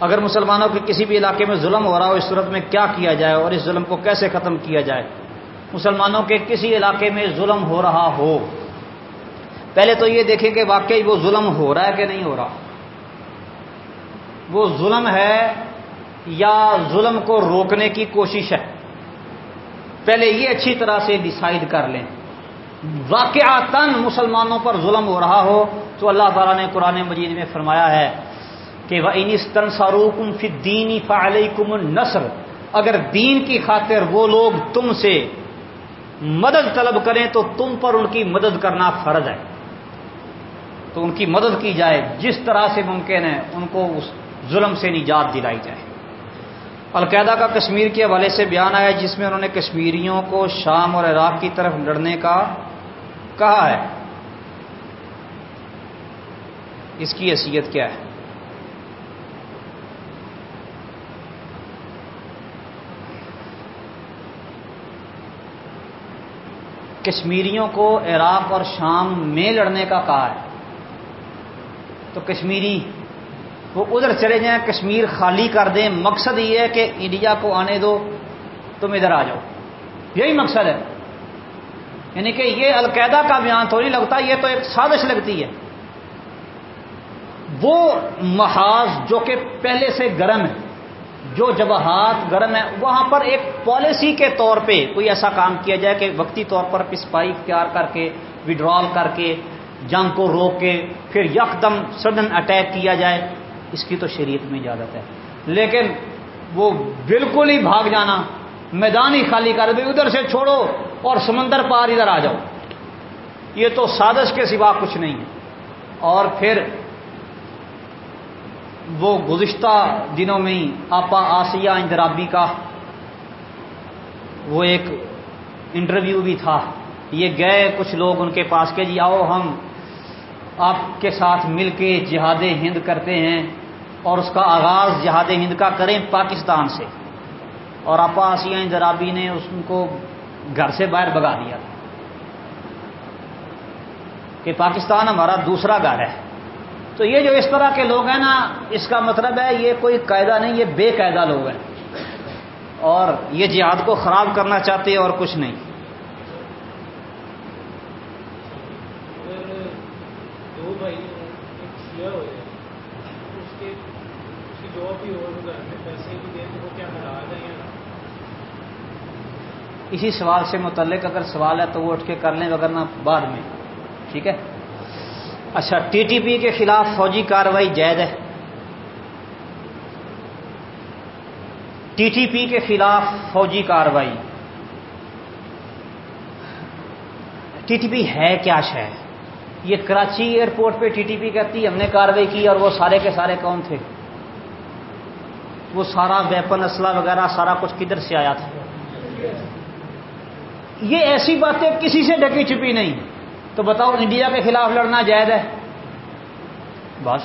اگر مسلمانوں کے کسی بھی علاقے میں ظلم ہو رہا ہو، اس صورت میں کیا کیا جائے اور اس ظلم کو کیسے ختم کیا جائے؟ مسلمانوں کے کسی علاقے میں ظلم ہو رہا ہو، پہلے تو یہ دیکھیں کہ واقعی وہ ظلم ہو رہا ہے کہ نہیں ہو رہا۔ وہ ظلم ہے یا ظلم کو روکنے کی کوشش ہے۔ پہلے یہ اچھی طرح سے ڈسائڈ کر لیں۔ واقع مسلمانوں پر ظلم ہو رہا ہو تو اللہ تعالیٰ نے قرآن مجید میں فرمایا ہے کہ وہ انستن ساروکم فدینی فعلی کم نثر اگر دین کی خاطر وہ لوگ تم سے مدد طلب کریں تو تم پر ان کی مدد کرنا فرض ہے۔ تو ان کی مدد کی جائے۔ جس طرح سے ممکن ہے ان کو اس ظلم سے نجات دلائی جائے۔ القاعدہ کا کشمیر کے حوالے سے بیان آیا جس میں انہوں نے کشمیریوں کو شام اور عراق کی طرف لڑنے کا کہا ہے۔ اس کی حیثیت کیا ہے؟ کشمیریوں کو عراق اور شام میں لڑنے کا کہا ہے۔ تو کشمیری وہ ادھر چلے جائیں، کشمیر خالی کر دیں۔ مقصد یہ ہے کہ انڈیا کو آنے دو، تم ادھر آ جاؤ۔ یہی مقصد ہے۔ یعنی کہ یہ القاعدہ کا بیان تو نہیں لگتا، یہ تو ایک سازش لگتی ہے۔ وہ محاذ جو کہ پہلے سے گرم ہے، جو جواہات گرم ہے وہاں پر ایک پالیسی کے طور پہ کوئی ایسا کام کیا جائے کہ وقتی طور پر پسپائی اختیار کر کے وڈرال کر کے، جنگ کو روک کے، پھر یکدم سڈن اٹیک کیا جائے۔ اس کی تو شریعت میں اجازت ہے۔ لیکن وہ بالکل ہی بھاگ جانا، میدان ہی خالی کر دے ادھر سے چھوڑو اور سمندر پار ادھر آ جاؤ۔ یہ تو سازش کے سوا کچھ نہیں ہے۔ اور پھر وہ گزشتہ دنوں میں ہی آپا آسیہ اندرابی کا وہ ایک انٹرویو بھی تھا۔ یہ گئے کچھ لوگ ان کے پاس کہ جی آؤ ہم آپ کے ساتھ مل کے جہاد ہند کرتے ہیں۔ اور اس کا آغاز جہاد ہند کا کریں پاکستان سے۔ اور آپا آسیہ نے اس کو گھر سے باہر بگا دیا۔ کہ پاکستان ہمارا دوسرا گھر ہے۔ تو یہ جو اس طرح کے لوگ ہیں نا، اس کا مطلب ہے یہ کوئی قاعدہ نہیں، یہ بے قاعدہ لوگ ہیں۔ اور یہ جہاد کو خراب کرنا چاہتے اور کچھ نہیں۔ جو بھی ہو پیسے بھی تو وہ کیا اسی سوال سے متعلق اگر سوال ہے تو وہ اٹھ کے کر لیں وغیرہ بعد میں۔ ٹھیک ہے؟ اچھا ٹی ٹی پی کے خلاف فوجی کاروائی جائز ہے۔ ٹی ٹی پی کے خلاف فوجی کاروائی۔ ٹی ٹی پی ہے کیا شہ یہ کراچی ایئرپورٹ پہ ٹی ٹی پی کہتی، ہم نے کاروائی کی اور وہ سارے کے سارے کون تھے؟ وہ سارا ویپن اسلحہ وغیرہ سارا کچھ کدھر سے آیا تھا؟ یہ ایسی باتیں کسی سے ڈکی چھپی نہیں۔ تو بتاؤ انڈیا کے خلاف لڑنا جائز ہے؟ بس۔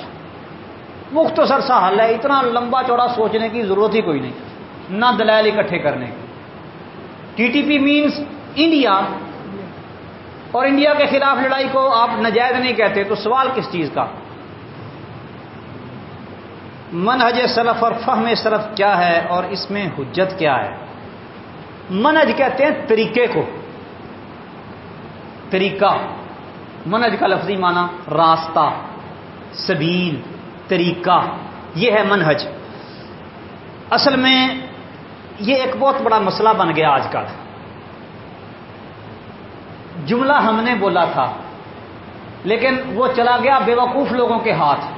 مختصر سا حل ہے، اتنا لمبا چوڑا سوچنے کی ضرورت ہی کوئی نہیں، نہ دلائل اکٹھے کرنے کی۔ T T P means India. اور انڈیا کے خلاف لڑائی کو آپ نجائز نہیں کہتے، تو سوال کس چیز کا؟ منہج سلف اور فہم سلف کیا ہے اور اس میں حجت کیا ہے؟ منج کہتے ہیں طریقے کو۔ طریقہ۔ منج کا لفظی معنی راستہ، سبیل، طریقہ۔ یہ ہے منہج۔ اصل میں یہ ایک بہت بڑا مسئلہ بن گیا آج کل جملہ ہم نے بولا تھا، لیکن وہ چلا گیا بیوقوف لوگوں کے ہاتھ۔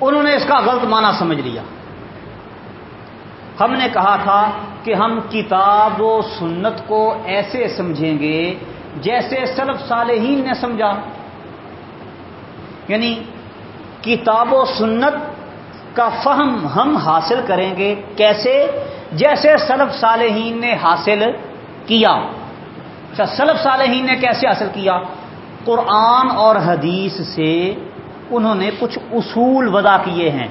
انہوں نے اس کا غلط معنی سمجھ لیا۔ ہم نے کہا تھا کہ ہم کتاب و سنت کو ایسے سمجھیں گے جیسے سلف صالحین نے سمجھا۔ یعنی کتاب و سنت کا فہم ہم حاصل کریں گے کیسے؟ جیسے سلف صالحین نے حاصل کیا۔ اچھا سلف صالحین نے کیسے حاصل کیا؟ قرآن اور حدیث سے انہوں نے کچھ اصول وضع کیے ہیں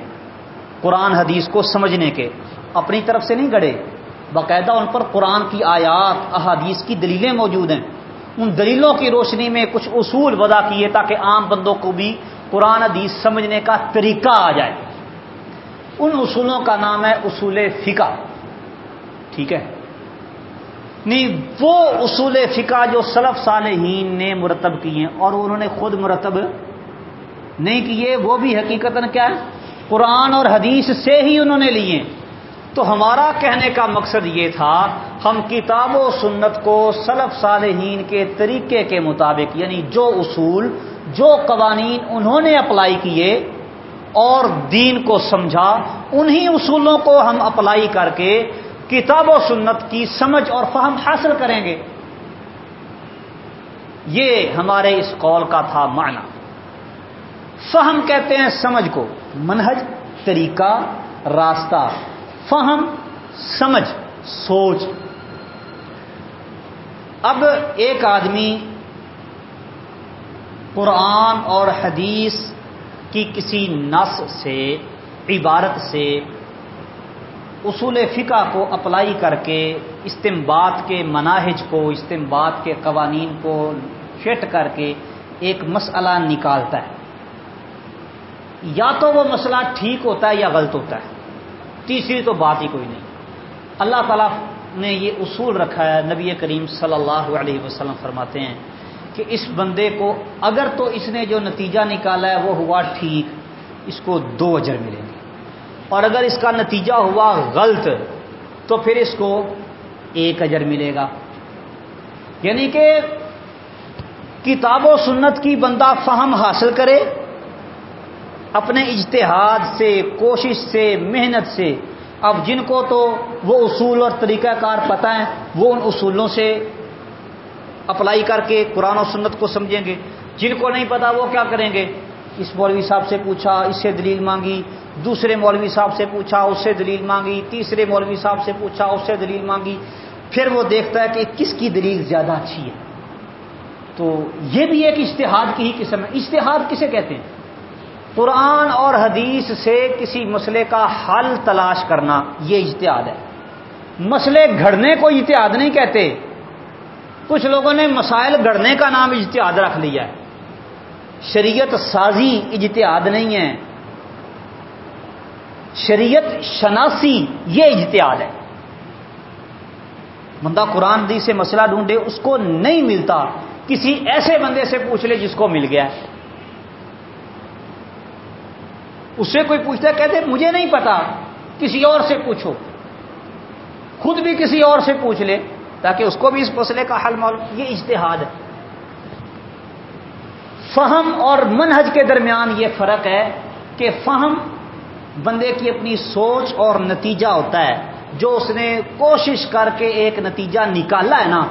قرآن حدیث کو سمجھنے کے۔ اپنی طرف سے نہیں گڑے باقاعدہ ان پر قرآن کی آیات، احادیث کی دلیلیں موجود ہیں۔ ان دلیلوں کی روشنی میں کچھ اصول وضع کیے تاکہ عام بندوں کو بھی قرآن حدیث سمجھنے کا طریقہ آ جائے۔ ان اصولوں کا نام ہے اصول فقہ۔ ٹھیک ہے؟ نہیں، وہ اصول فقہ جو سلف صالحین نے مرتب کیے ہیں اور انہوں نے خود مرتب نہیں کیے وہ بھی حقیقت کیا ہے؟ قرآن اور حدیث سے ہی انہوں نے لیے۔ تو ہمارا کہنے کا مقصد یہ تھا، ہم کتاب و سنت کو سلف صالحین کے طریقے کے مطابق یعنی جو اصول، جو قوانین انہوں نے اپلائی کیے اور دین کو سمجھا، انہی اصولوں کو ہم اپلائی کر کے کتاب و سنت کی سمجھ اور فہم حاصل کریں گے۔ یہ ہمارے اس قول کا تھا معنی۔ فہم کہتے ہیں سمجھ کو، منہج، طریقہ، راستہ۔ فہم، سمجھ، سوچ۔ اب ایک آدمی قرآن اور حدیث کی کسی نس سے، عبارت سے اصول فقہ کو اپلائی کر کے استمباد کے مناہج کو استمباد کے قوانین کو فٹ کر کے ایک مسئلہ نکالتا ہے۔ یا تو وہ مسئلہ ٹھیک ہوتا ہے یا غلط ہوتا ہے۔ تیسری تو بات ہی کوئی نہیں۔ اللہ تعالیٰ نے یہ اصول رکھا ہے، نبی کریم صلی اللہ علیہ وسلم فرماتے ہیں کہ اس بندے کو اگر تو اس نے جو نتیجہ نکالا ہے، وہ ہوا ٹھیک، اس کو دو اجر ملیں گے۔ اور اگر اس کا نتیجہ ہوا غلط، تو پھر اس کو ایک اجر ملے گا۔ یعنی کہ کتاب و سنت کی بندہ فہم حاصل کرے اپنے اجتہاد سے، کوشش سے، محنت سے۔ اب جن کو تو وہ اصول اور طریقہ کار پتہ ہیں، وہ ان اصولوں سے اپلائی کر کے قرآن و سنت کو سمجھیں گے۔ جن کو نہیں پتا وہ کیا کریں گے؟ اس مولوی صاحب سے پوچھا، اس سے دلیل مانگی۔ دوسرے مولوی صاحب سے پوچھا، اس سے دلیل مانگی۔ تیسرے مولوی صاحب سے پوچھا، اس سے دلیل مانگی۔ پھر وہ دیکھتا ہے کہ کس کی دلیل زیادہ اچھی ہے۔ تو یہ بھی ایک اشتہاد کی ہی قسم ہے۔ اشتہاد کسے کہتے ہیں؟ قرآن اور حدیث سے کسی مسئلے کا حل تلاش کرنا یہ اجتہاد ہے۔ مسئلے گھڑنے کو اجتہاد نہیں کہتے۔ کچھ لوگوں نے مسائل گڑنے کا نام اجتہاد رکھ لیا ہے۔ شریعت سازی اجتہاد نہیں ہے۔ شریعت شناسی یہ اجتہاد ہے۔ بندہ قرآن دی سے مسئلہ ڈھونڈے، اس کو نہیں ملتا۔ کسی ایسے بندے سے پوچھ لے جس کو مل گیا۔ اس سے کوئی پوچھتا ہے، کہتے مجھے نہیں پتا، کسی اور سے پوچھو۔ خود بھی کسی اور سے پوچھ لے تاکہ اس کو بھی اس مسئلے کا حل معلوم۔ یہ اجتہاد ہے۔ فہم اور منہج کے درمیان یہ فرق ہے کہ فہم بندے کی اپنی سوچ اور نتیجہ ہوتا ہے۔ جو اس نے کوشش کر کے ایک نتیجہ نکالا ہے نا،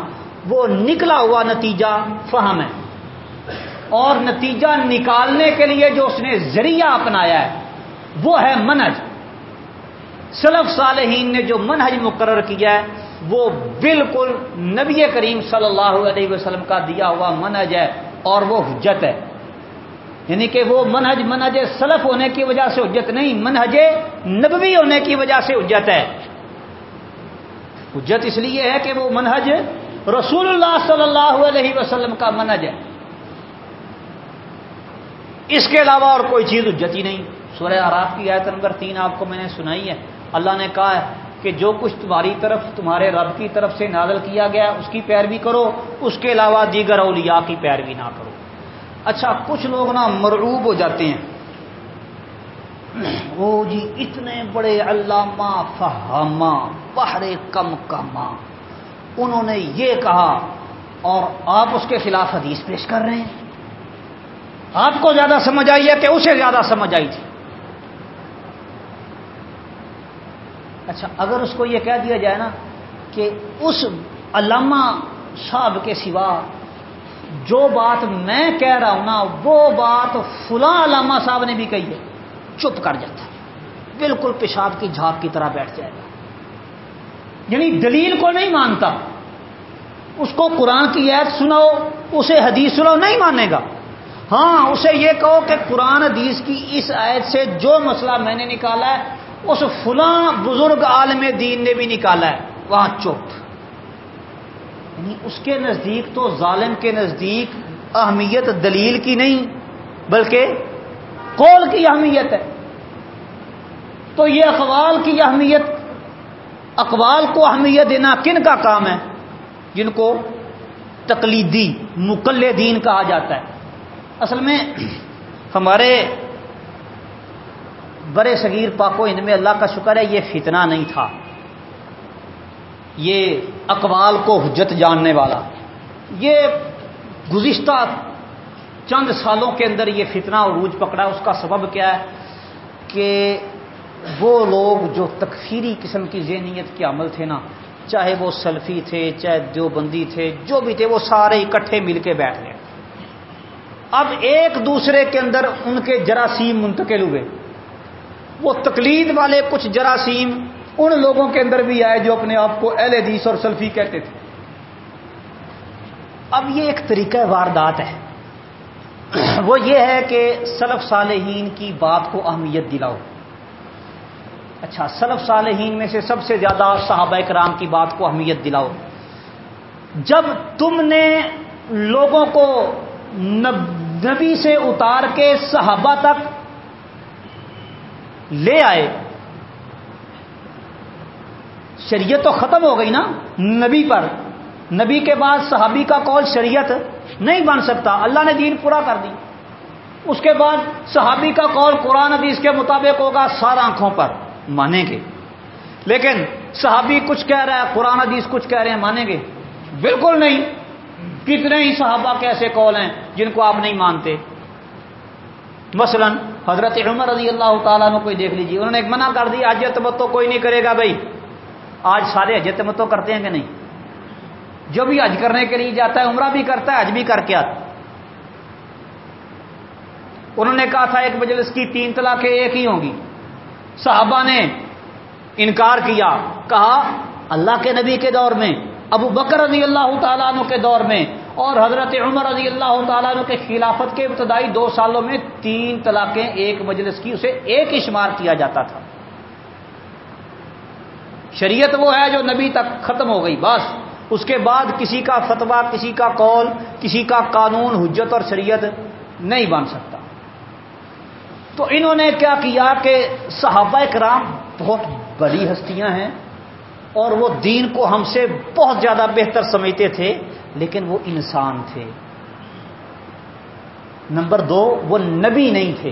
وہ نکلا ہوا نتیجہ فہم ہے۔ اور نتیجہ نکالنے کے لیے جو اس نے ذریعہ اپنایا ہے، وہ ہے منہج۔ سلف صالحین نے جو منہج مقرر کیا ہے، وہ بالکل نبی کریم صلی اللہ علیہ وسلم کا دیا ہوا منہج ہے اور وہ حجت ہے۔ یعنی کہ وہ منہج منہج سلف ہونے کی وجہ سے حجت نہیں، منہج نبوی ہونے کی وجہ سے حجت ہے۔ حجت اس لیے ہے کہ وہ منہج رسول اللہ صلی اللہ علیہ وسلم کا منہج ہے۔ اس کے علاوہ اور کوئی چیز حجت ہی نہیں۔ سورہ آرات کی آیت نمبر تین آپ کو میں نے سنائی ہے۔ اللہ نے کہا ہے کہ جو کچھ تمہاری طرف، تمہارے رب کی طرف سے نازل کیا گیا، اس کی پیروی کرو۔ اس کے علاوہ دیگر اولیاء کی پیروی نہ کرو۔ اچھا کچھ لوگ نا مرعوب ہو جاتے ہیں۔ وہ جی اتنے بڑے علامہ، فہامہ، بحر کم کما۔ انہوں نے یہ کہا اور آپ اس کے خلاف حدیث پیش کر رہے ہیں۔ آپ کو زیادہ سمجھ آئی ہے کہ اسے زیادہ سمجھ آئی تھی۔ اچھا اگر اس کو یہ کہہ دیا جائے نا کہ اس علامہ صاحب کے سوا جو بات میں کہہ رہا ہوں نا، وہ بات فلاں علامہ صاحب نے بھی کہی ہے۔ چپ کر جاتا ہے بالکل پیشاب کی جھاگ کی طرح بیٹھ جائے گا۔ یعنی دلیل کو نہیں مانتا۔ اس کو قرآن کی عید سناؤ، اسے حدیث سناؤ، نہیں مانے گا۔ ہاں اسے یہ کہو کہ قرآن حدیث کی اس عید سے جو مسئلہ میں نے نکالا ہے، اس فلاں بزرگ عالم دین نے بھی نکالا ہے، وہاں چپ۔ یعنی اس کے نزدیک تو ظالم کے نزدیک اہمیت دلیل کی نہیں، بلکہ قول کی اہمیت ہے۔ تو یہ اقوال کی اہمیت، اقوال کو اہمیت دینا کن کا کام ہے؟ جن کو تقلیدی مکل دین کہا جاتا ہے۔ اصل میں ہمارے برے صغیر پاکو ہند میں اللہ کا شکر ہے، یہ فتنہ نہیں تھا۔ یہ اقوال کو حجت جاننے والا۔ یہ گزشتہ چند سالوں کے اندر یہ فتنہ عروج پکڑا۔ اس کا سبب کیا ہے کہ وہ لوگ جو تکفیری قسم کی ذہنیت کے عمل تھے نا، چاہے وہ سلفی تھے، چاہے دیوبندی تھے، جو بھی تھے، وہ سارے اکٹھے مل کے بیٹھ گئے۔ اب ایک دوسرے کے اندر ان کے جراثیم منتقل ہوئے۔ وہ تقلید والے کچھ جراثیم ان لوگوں کے اندر بھی آئے جو اپنے آپ کو اہل حدیث اور سلفی کہتے تھے۔ اب یہ ایک طریقہ واردات ہے۔ وہ یہ ہے کہ سلف صالحین کی بات کو اہمیت دلاؤ۔ اچھا سلف صالحین میں سے سب سے زیادہ صحابہ کرام کی بات کو اہمیت دلاؤ۔ جب تم نے لوگوں کو نبی سے اتار کے صحابہ تک لے آئے۔ شریعت تو ختم ہو گئی نا نبی پر۔ نبی کے بعد صحابی کا کال شریعت نہیں بن سکتا۔ اللہ نے دین پورا کر دی۔ اس کے بعد صحابی کا کال قرآن حدیث کے مطابق ہوگا سارا آنکھوں پر مانیں گے۔ لیکن صحابی کچھ کہہ رہا ہے، قرآن حدیث کچھ کہہ رہے ہیں، مانیں گے۔ بالکل نہیں۔ کتنے ہی صحابہ کے ایسے کال ہیں جن کو آپ نہیں مانتے؟ مثلا حضرت عمر رضی اللہ تعالیٰ نے کوئی دیکھ لیجیے انہوں نے ایک منع کر دیا حجت متو کوئی نہیں کرے گا بھائی۔ آج سارے حجت متو کرتے ہیں کہ نہیں؟ جو بھی حج کرنے کے لیے جاتا ہے، عمرہ بھی کرتا ہے حج بھی کر کے آتا انہوں نے کہا تھا، ایک مجلس کی تین طلاقیں ایک ہی ہوں گی۔ صحابہ نے انکار کیا، کہا، اللہ کے نبی کے دور میں ابو بکر رضی اللہ تعالیٰ عنہ کے دور میں اور حضرت عمر رضی اللہ تعالیٰ عنہ کے خلافت کے ابتدائی دو سالوں میں تین طلاقیں ایک مجلس کی، اسے ایک ہی شمار کیا جاتا تھا۔ شریعت وہ ہے جو نبی تک ختم ہو گئی، بس۔ اس کے بعد کسی کا فتویٰ، کسی کا قول، کسی کا قانون، حجت اور شریعت نہیں بن سکتا۔ تو انہوں نے کیا کیا کہ صحابہ کرام بہت بڑی ہستیاں ہیں۔ اور وہ دین کو ہم سے بہت زیادہ بہتر سمجھتے تھے، لیکن وہ انسان تھے۔ نمبر دو، وہ نبی نہیں تھے۔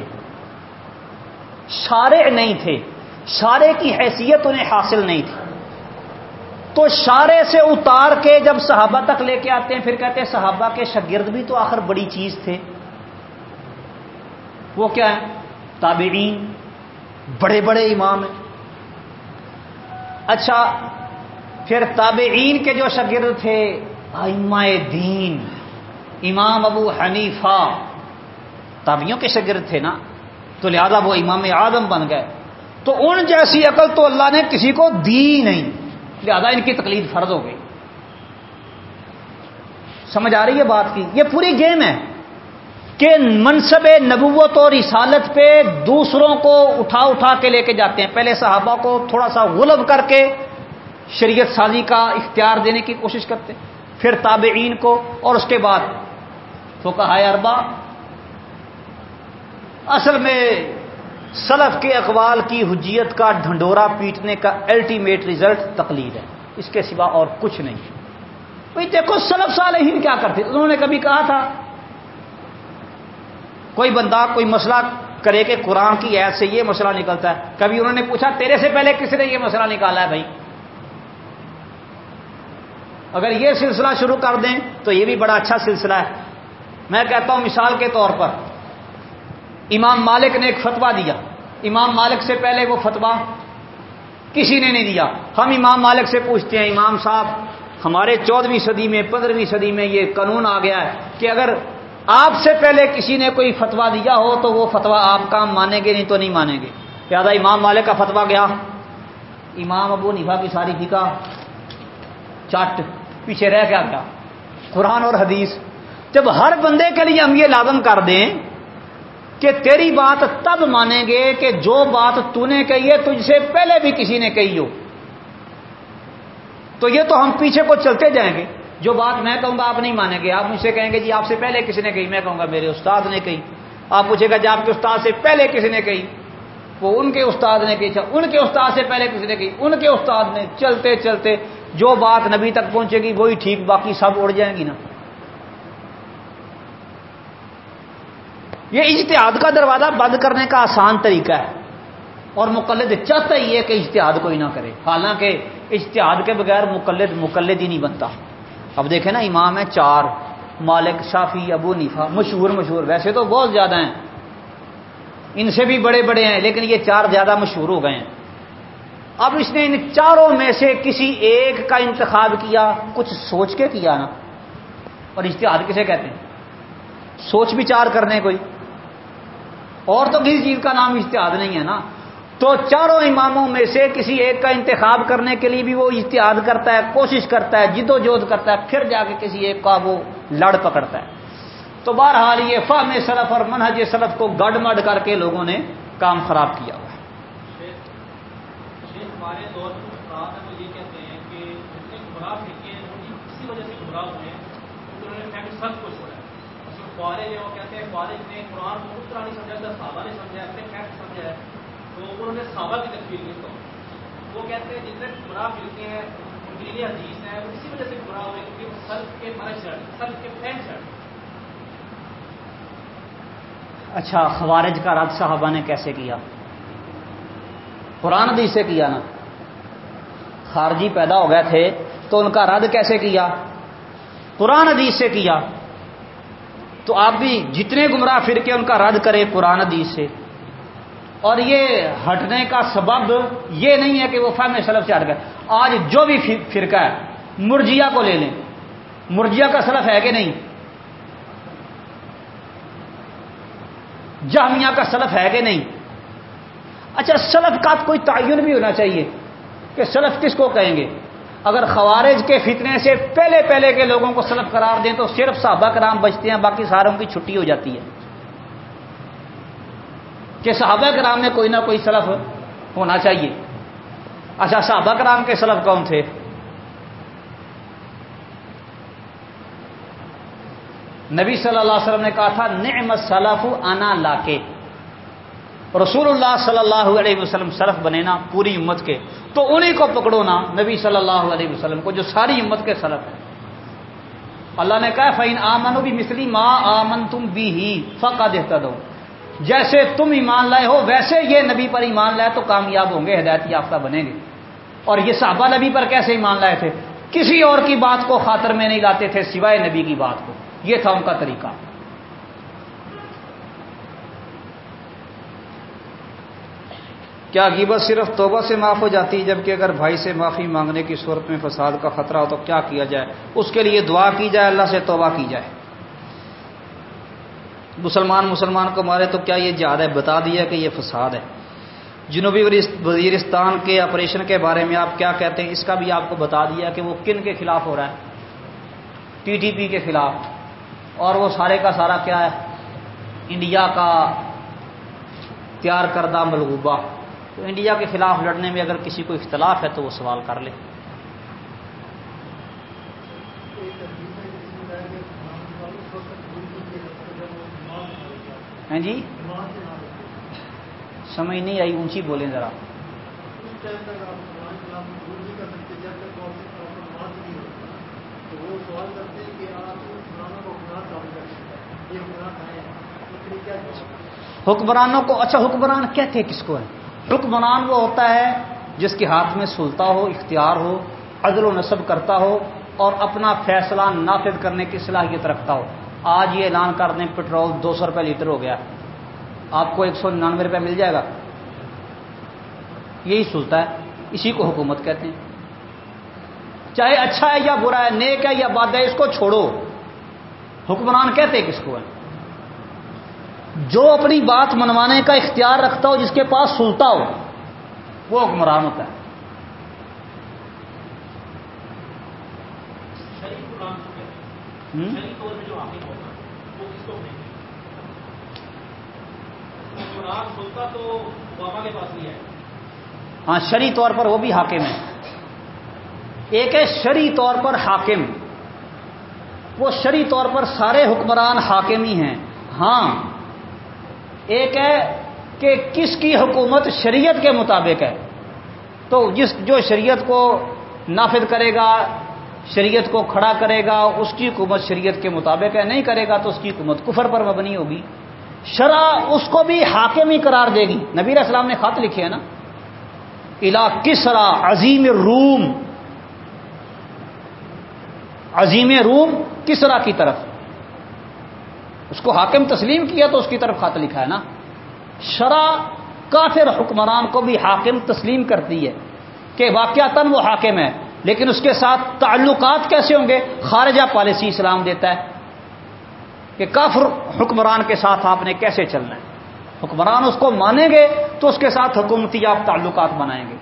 شارع نہیں تھے۔ شارع کی حیثیت انہیں حاصل نہیں تھی۔ تو شارے سے اتار کے جب صحابہ تک لے کے آتے ہیں، پھر کہتے ہیں صحابہ کے شگرد بھی تو آخر بڑی چیز تھے۔ وہ کیا ہے تابعین، بڑے بڑے امام ہیں۔ اچھا پھر تابعین کے جو شگرد تھے آئمہ دین، امام ابو حنیفہ، تابعیوں کے شگرد تھے نا، تو لہذا وہ امام اعظم بن گئے۔ تو ان جیسی عقل تو اللہ نے کسی کو دی نہیں، لہذا ان کی تقلید فرض ہو گئی۔ سمجھ آ رہی ہے بات کی؟ یہ پوری گیم ہے۔ کہ منصب نبوت اور رسالت پہ دوسروں کو اٹھا اٹھا کے لے کے جاتے ہیں۔ پہلے صحابہ کو تھوڑا سا غلب کر کے شریعت سازی کا اختیار دینے کی کوشش کرتے ہیں۔ پھر تابعین کو اور اس کے بعد تو کہا اربا اصل میں سلف کے اقوال کی حجیت کا ڈھنڈورا پیٹنے کا الٹیمیٹ ریزلٹ تقلید ہے۔ اس کے سوا اور کچھ نہیں۔ بھائی دیکھو سلف صالحین کیا کرتے؟ انہوں نے کبھی کہا تھا کوئی بندہ کوئی مسئلہ کرے کہ قرآن کی عید سے یہ مسئلہ نکلتا ہے۔ کبھی انہوں نے پوچھا، تیرے سے پہلے کس نے یہ مسئلہ نکالا ہے بھائی؟ اگر یہ سلسلہ شروع کر دیں تو یہ بھی بڑا اچھا سلسلہ ہے۔ میں کہتا ہوں مثال کے طور پر، امام مالک نے ایک فتوا دیا۔ امام مالک سے پہلے وہ فتوا کسی نے نہیں دیا۔ ہم امام مالک سے پوچھتے ہیں، امام صاحب، ہمارے چودہویں صدی میں، پندرہویں صدی میں یہ قانون آ گیا ہے کہ اگر آپ سے پہلے کسی نے کوئی فتوا دیا ہو تو وہ فتوا آپ کام مانیں گے نہیں تو نہیں مانیں گے۔ لہٰذا امام مالک کا فتوا گیا۔ امام ابو نفا کی ساری فکا چٹ پیچھے رہ گیا گیا۔ قرآن اور حدیث۔ جب ہر بندے کے لیے ہم یہ لازم کر دیں کہ تیری بات تب مانیں گے کہ جو بات تو نے کہی ہے، تجھ سے پہلے بھی کسی نے کہی ہو۔ تو یہ تو ہم پیچھے کو چلتے جائیں گے۔ جو بات میں کہوں گا آپ نہیں مانیں گے، آپ مجھ سے کہیں گے جی آپ سے پہلے کسی نے کہی، میں کہوں گا میرے استاد نے کہی۔ آپ پوچھے گا جی آپ کے استاد سے پہلے کسی نے کہی؟ وہ ان کے استاد نے کہی اچھا، ان کے استاد سے پہلے کسی نے کہی؟ ان کے استاد نے چلتے چلتے جو بات نبی تک پہنچے گی، وہی ٹھیک، باقی سب اڑ جائیں گی نا۔ یہ اجتہاد کا دروازہ بند کرنے کا آسان طریقہ ہے۔ اور مقلد چاہتا ہی ہے کہ اجتہاد کوئی نہ کرے۔ حالانکہ اجتہاد کے بغیر مقلد مقلد ہی نہیں بنتا۔ اب دیکھیں نا امام ہے چار، مالک شافی ابو نیفا مشہور مشہور، ویسے تو بہت زیادہ ہیں۔ ان سے بھی بڑے بڑے ہیں، لیکن یہ چار زیادہ مشہور ہو گئے ہیں۔ اب اس نے ان چاروں میں سے کسی ایک کا انتخاب کیا، کچھ سوچ کے کیا نا۔ اور اشتہاد کسے کہتے ہیں؟ سوچ بچار کرنے کوئی۔ اور تو کسی چیز کا نام اشتہاد نہیں ہے نا۔ تو چاروں اماموں میں سے کسی ایک کا انتخاب کرنے کے لیے بھی وہ اشتہاد کرتا ہے، کوشش کرتا ہے، جد و جہد کرتا ہے، پھر جا کے کسی ایک کا وہ لڑ پکڑتا ہے۔ تو بہرحال یہ فہم سلف اور منہج سلف کو گڈ مڈ کر کے لوگوں نے کام خراب کیا ہوا ہے۔ ہمارے دور وہ یہ کہتے ہیں کہ جتنے گمراہ پھینکے ہیں کسی وجہ سے گمراہ ہوئے ہیں انہوں نے سب کو چھوڑا ہے۔ فوارے جو کہتے ہیں فوارج نے قرآن کو اس طرح نہیں سمجھا صحابہ نے سمجھا، اپنے فیکٹ سمجھا ہے۔ تو انہوں نے صحابہ کی تصویر کی تو وہ کہتے ہیں جتنے گمراہ ملتے ہیں دینی حدیث ہیں وہ اسی وجہ سے گمراہ ہوئے، کیونکہ وہ سلف کے مرج چڑھ، سلف کے فین چڑھ۔ اچھا خوارج کا رد صحابہ نے کیسے کیا؟ قرآن حدیث سے کیا نا؟ خارجی پیدا ہو گئے تھے، تو ان کا رد کیسے کیا؟ قرآن حدیث سے کیا۔ تو آپ بھی جتنے گمراہ پھر کے ان کا رد کرے قرآن حدیث سے۔ اور یہ ہٹنے کا سبب یہ نہیں ہے کہ وہ فہم سلف سے ہٹ گئے۔ آج جو بھی فرقہ ہے، مرجیا کو لے لیں۔ مرجیا کا سلف ہے کہ نہیں؟ جامعہ کا سلف ہے کہ نہیں؟ اچھا سلف کا کوئی تعین بھی ہونا چاہیے کہ سلف کس کو کہیں گے؟ اگر خوارج کے فتنے سے پہلے پہلے کے لوگوں کو سلف قرار دیں تو صرف صحابہ کرام بچتے ہیں، باقی ساروں کی چھٹی ہو جاتی ہے۔ کہ صحابہ کرام میں کوئی نہ کوئی سلف ہونا چاہیے۔ اچھا صحابہ کرام کے سلف کون تھے؟ نبی صلی اللہ علیہ وسلم نے کہا تھا، نعم سلف آنا لا کے رسول اللہ صلی اللہ علیہ وسلم سلف بنے نا پوری امت کے۔ تو انہیں کو پکڑو نا نبی صلی اللہ علیہ وسلم کو، جو ساری امت کے سلف ہیں۔ اللہ نے کہا فائن آمن بھی مسلی ماں آمن تم بھی ہی فقا دیتا دو جیسے تم ایمان لائے ہو، ویسے یہ نبی پر ایمان لائے تو کامیاب ہوں گے، ہدایت یافتہ بنیں گے۔ اور یہ صحابہ نبی پر کیسے ایمان لائے تھے؟ کسی اور کی بات کو خاطر میں نہیں لاتے تھے، سوائے نبی کی بات کو۔ یہ تھا ان کا طریقہ۔ کیا غیبت صرف توبہ سے معاف ہو جاتی ہے جبکہ اگر بھائی سے معافی مانگنے کی صورت میں فساد کا خطرہ ہو تو کیا کیا جائے؟ اس کے لیے دعا کی جائے، اللہ سے توبہ کی جائے۔ مسلمان مسلمان کو مارے تو کیا یہ جہاد ہے؟ بتا دیا کہ یہ فساد ہے۔ جنوبی وزیرستان کے آپریشن کے بارے میں آپ کیا کہتے ہیں؟ اس کا بھی آپ کو بتا دیا کہ وہ کن کے خلاف ہو رہا ہے۔ ٹی ٹی پی کے خلاف۔ اور وہ سارے کا سارا کیا ہے؟ انڈیا کا تیار کردہ ملغوبہ۔ تو انڈیا کے خلاف لڑنے میں اگر کسی کو اختلاف ہے تو وہ سوال کر لے۔ ہیں جی؟ سمجھ نہیں آئی، اونچی بولیں ذرا۔ حکمرانوں کو اچھا حکمران کہتے کس کو ہے؟ حکمران وہ ہوتا ہے جس کے ہاتھ میں سلطا ہو، اختیار ہو، عدل و نصب کرتا ہو اور اپنا فیصلہ نافذ کرنے کی صلاحیت رکھتا ہو۔ آج یہ اعلان کر دیں پٹرول دو سو روپے لیٹر ہو گیا۔ آپ کو ایک سو ننانوے روپے مل جائے گا۔ یہی سلطا ہے۔ اسی کو حکومت کہتے ہیں۔ چاہے اچھا ہے یا برا ہے نیک ہے یا باد ہے اس کو چھوڑو۔ حکمران کہتے کس کو ہے۔ جو اپنی بات منوانے کا اختیار رکھتا ہو جس کے پاس سلطا ہو وہ حکمران ہوتا ہے۔ ہاں شری طور پر وہ بھی حاکم ہے۔ ایک ہے شری طور پر حاکم۔ وہ شری طور پر سارے حکمران حاکم ہی ہیں۔ ہاں ایک ہے کہ کس کی حکومت شریعت کے مطابق ہے۔ تو جس جو شریعت کو نافذ کرے گا، شریعت کو کھڑا کرے گا، اس کی حکومت شریعت کے مطابق ہے۔ نہیں کرے گا تو اس کی حکومت کفر پر مبنی ہوگی۔ شرح اس کو بھی حاکم ہی قرار دے گی۔ نبیر اسلام نے خط لکھے ہے نا۔ الا کسرا عظیم روم عظیم روم کسرا کی طرف۔ اس کو حاکم تسلیم کیا تو اس کی طرف خط لکھا ہے نا۔ شرح کافر حکمران کو بھی حاکم تسلیم کرتی ہے کہ واقعہ تن وہ حاکم ہے، لیکن اس کے ساتھ تعلقات کیسے ہوں گے؟ خارجہ پالیسی اسلام دیتا ہے۔ کہ کافر حکمران کے ساتھ آپ نے کیسے چلنا ہے؟ حکمران اس کو مانیں گے تو اس کے ساتھ حکومتی آپ تعلقات بنائیں گے۔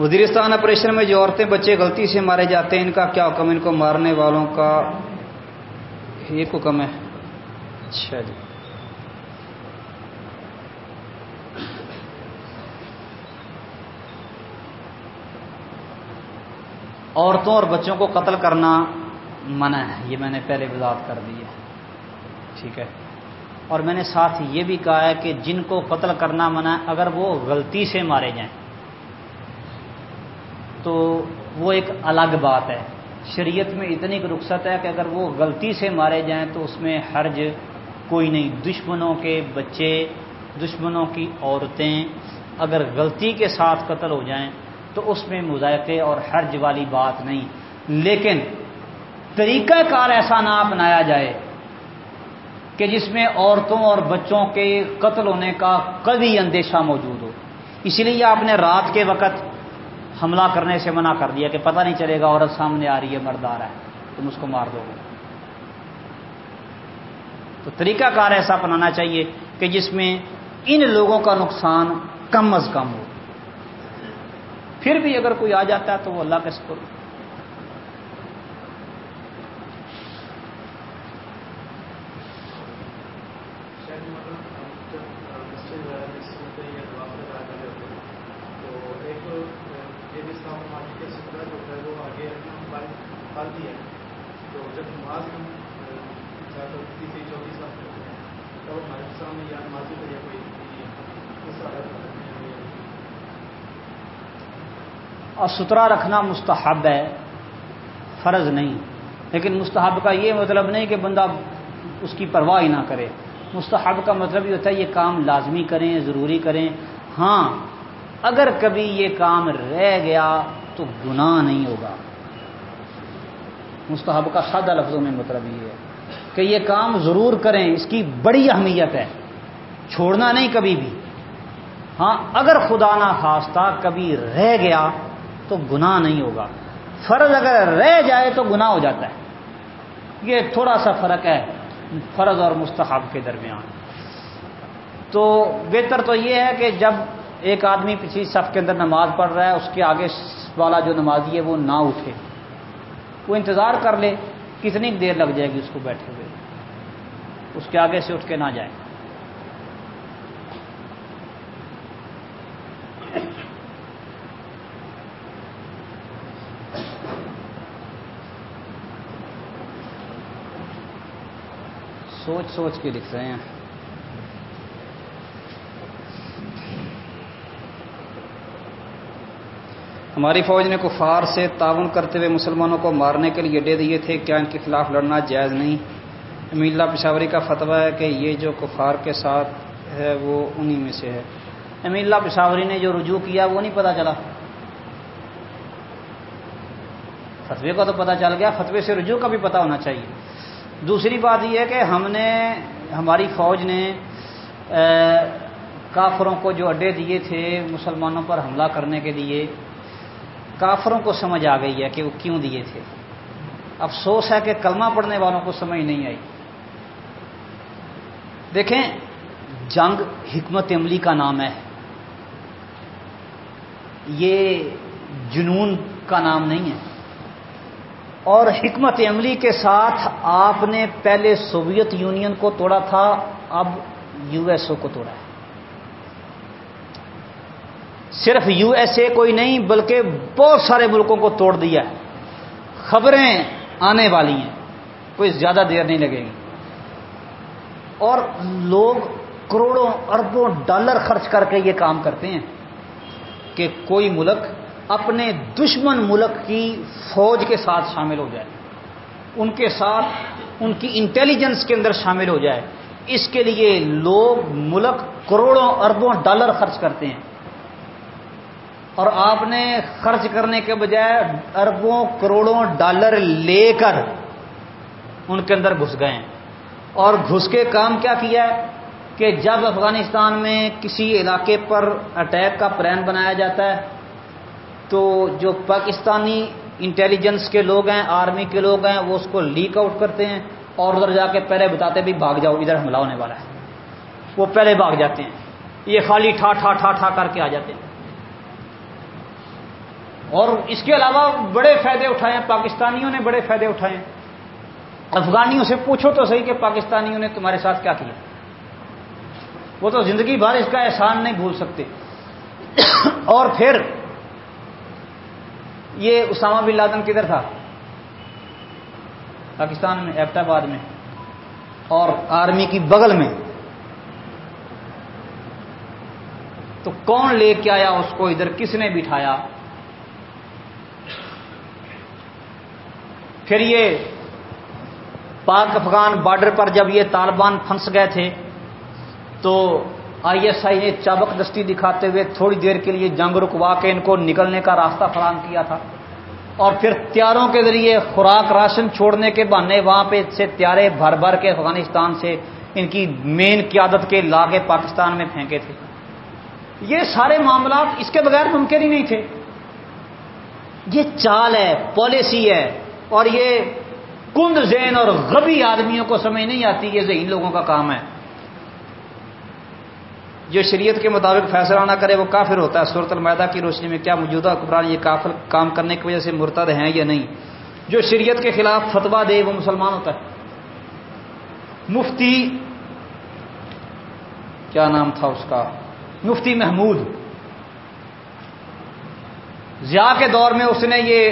وزیرستان آپریشن میں جو عورتیں بچے غلطی سے مارے جاتے ہیں، ان کا کیا حکم ان کو مارنے والوں کا ایک حکم ہے۔ اچھا جی۔ عورتوں اور بچوں کو قتل کرنا منع ہے۔ یہ میں نے پہلے وضاحت کر دی ہے۔ ٹھیک ہے۔ اور میں نے ساتھ یہ بھی کہا ہے کہ جن کو قتل کرنا منع ہے، اگر وہ غلطی سے مارے جائیں، تو وہ ایک الگ بات ہے۔ شریعت میں اتنی رخصت ہے کہ اگر وہ غلطی سے مارے جائیں، تو اس میں حرج کوئی نہیں۔ دشمنوں کے بچے، دشمنوں کی عورتیں اگر غلطی کے ساتھ قتل ہو جائیں تو اس میں مذائقے اور حرج والی بات نہیں۔ لیکن طریقہ کار ایسا نہ اپنایا جائے کہ جس میں عورتوں اور بچوں کے قتل ہونے کا کبھی اندیشہ موجود ہو۔ اسی لیے آپ نے رات کے وقت حملہ کرنے سے منع کر دیا کہ پتہ نہیں چلے گا عورت سامنے آ رہی ہے مرد آ رہا ہے، تم اس کو مار دو گے۔ تو طریقہ کار ایسا اپنانا چاہیے کہ جس میں ان لوگوں کا نقصان کم از کم ہو۔ پھر بھی اگر کوئی آ جاتا ہے تو وہ اللہ کے سپر ستھرا رکھنا مستحب ہے، فرض نہیں۔ لیکن مستحب کا یہ مطلب نہیں کہ بندہ اس کی پرواہ ہی نہ کرے۔ مستحب کا مطلب یہ ہوتا ہے، یہ کام لازمی کریں، ضروری کریں۔ ہاں اگر کبھی یہ کام رہ گیا تو گناہ نہیں ہوگا۔ مستحب کا سادہ لفظوں میں مطلب یہ ہے کہ یہ کام ضرور کریں، اس کی بڑی اہمیت ہے۔ چھوڑنا نہیں کبھی بھی۔ ہاں اگر خدا نہ خواستہ کبھی رہ گیا تو گناہ نہیں ہوگا۔ فرض اگر رہ جائے تو گناہ ہو جاتا ہے۔ یہ تھوڑا سا فرق ہے فرض اور مستحب کے درمیان۔ تو بہتر تو یہ ہے کہ جب ایک آدمی پچھلی صف کے اندر نماز پڑھ رہا ہے، اس کے آگے والا جو نمازی ہے، وہ نہ اٹھے۔ وہ انتظار کر لے، کتنی دیر لگ جائے گی اس کو بیٹھے ہوئے؟ اس کے آگے سے اٹھ کے نہ جائے۔ سوچ سوچ کے لکھ رہے ہیں۔ ہماری فوج نے کفار سے تعاون کرتے ہوئے مسلمانوں کو مارنے کے لیے اڈے دیے تھے۔ کیا ان کے خلاف لڑنا جائز نہیں؟ امیلا پشاوری کا فتویٰ ہے کہ یہ جو کفار کے ساتھ ہے وہ انہی میں سے ہے۔ امیلا پشاوری نے جو رجوع کیا وہ نہیں پتا چلا۔ فتوے کا تو پتا چل گیا۔ فتوے سے رجوع کا بھی پتا ہونا چاہیے۔ دوسری بات یہ ہے کہ ہم نے ہماری فوج نے کافروں کو جو اڈے دیے تھے مسلمانوں پر حملہ کرنے کے لیے، کافروں کو سمجھ آ گئی ہے کہ وہ کیوں دیے تھے۔ افسوس ہے کہ کلمہ پڑھنے والوں کو سمجھ نہیں آئی۔ دیکھیں، جنگ حکمت عملی کا نام ہے۔ یہ جنون کا نام نہیں ہے۔ اور حکمت عملی کے ساتھ آپ نے پہلے سوویت یونین کو توڑا تھا، اب یو ایس او کو توڑا ہے۔ صرف یو ایس اے کوئی نہیں، بلکہ بہت سارے ملکوں کو توڑ دیا ہے۔ خبریں آنے والی ہیں، کوئی زیادہ دیر نہیں لگے گی۔ اور لوگ کروڑوں اربوں ڈالر خرچ کر کے یہ کام کرتے ہیں کہ کوئی ملک اپنے دشمن ملک کی فوج کے ساتھ شامل ہو جائے۔ ان کے ساتھ ان کی انٹیلیجنس کے اندر شامل ہو جائے۔ اس کے لیے لوگ ملک کروڑوں اربوں ڈالر خرچ کرتے ہیں۔ اور آپ نے خرچ کرنے کے بجائے اربوں کروڑوں ڈالر لے کر ان کے اندر گھس گئے ہیں۔ اور گھس کے کام کیا کیا ہے؟ کہ جب افغانستان میں کسی علاقے پر اٹیک کا پلان بنایا جاتا ہے تو جو پاکستانی انٹیلیجنس کے لوگ ہیں آرمی کے لوگ ہیں، وہ اس کو لیک آؤٹ کرتے ہیں اور ادھر جا کے پہلے بتاتے بھی بھاگ جاؤ، ادھر حملہ ہونے والا ہے۔ وہ پہلے بھاگ جاتے ہیں۔ یہ خالی ٹھا ٹھا ٹھا ٹھا کر کے آ جاتے ہیں۔ اور اس کے علاوہ بڑے فائدے اٹھائے ہیں۔ پاکستانیوں نے بڑے فائدے اٹھائے ہیں۔ افغانیوں سے پوچھو تو صحیح کہ پاکستانیوں نے تمہارے ساتھ کیا کیا۔ وہ تو زندگی بھر اس کا احسان نہیں بھول سکتے۔ اور پھر یہ اسامہ بن لادن کدھر تھا؟ پاکستان میں ایبٹ آباد میں، اور آرمی کی بغل میں۔ تو کون لے کے آیا اس کو؟ ادھر کس نے بٹھایا؟ پھر یہ پاک افغان بارڈر پر جب یہ طالبان پھنس گئے تھے، تو آئی ایس آئی نے چابک دستی دکھاتے ہوئے تھوڑی دیر کے لیے جنگ رکوا کے ان کو نکلنے کا راستہ فراہم کیا تھا۔ اور پھر تیاروں کے ذریعے خوراک راشن چھوڑنے کے بہانے وہاں پہ سے تیارے بھر بھر کے افغانستان سے ان کی مین قیادت کے لاگے پاکستان میں پھینکے تھے۔ یہ سارے معاملات اس کے بغیر ممکن ہی نہیں تھے۔ یہ چال ہے، پالیسی ہے، اور یہ کند زین اور غبی آدمیوں کو سمجھ نہیں آتی یہ ذہین لوگوں کا کام ہے۔ جو شریعت کے مطابق فیصلہ نہ کرے، وہ کافر ہوتا ہے۔ صورت المائدہ کی روشنی میں کیا موجودہ حکمران یہ کافر کام کرنے کی وجہ سے مرتد ہیں یا نہیں؟ جو شریعت کے خلاف فتوا دے، وہ مسلمان ہوتا ہے۔ مفتی، کیا نام تھا اس کا؟ مفتی محمود۔ ضیاء کے دور میں اس نے یہ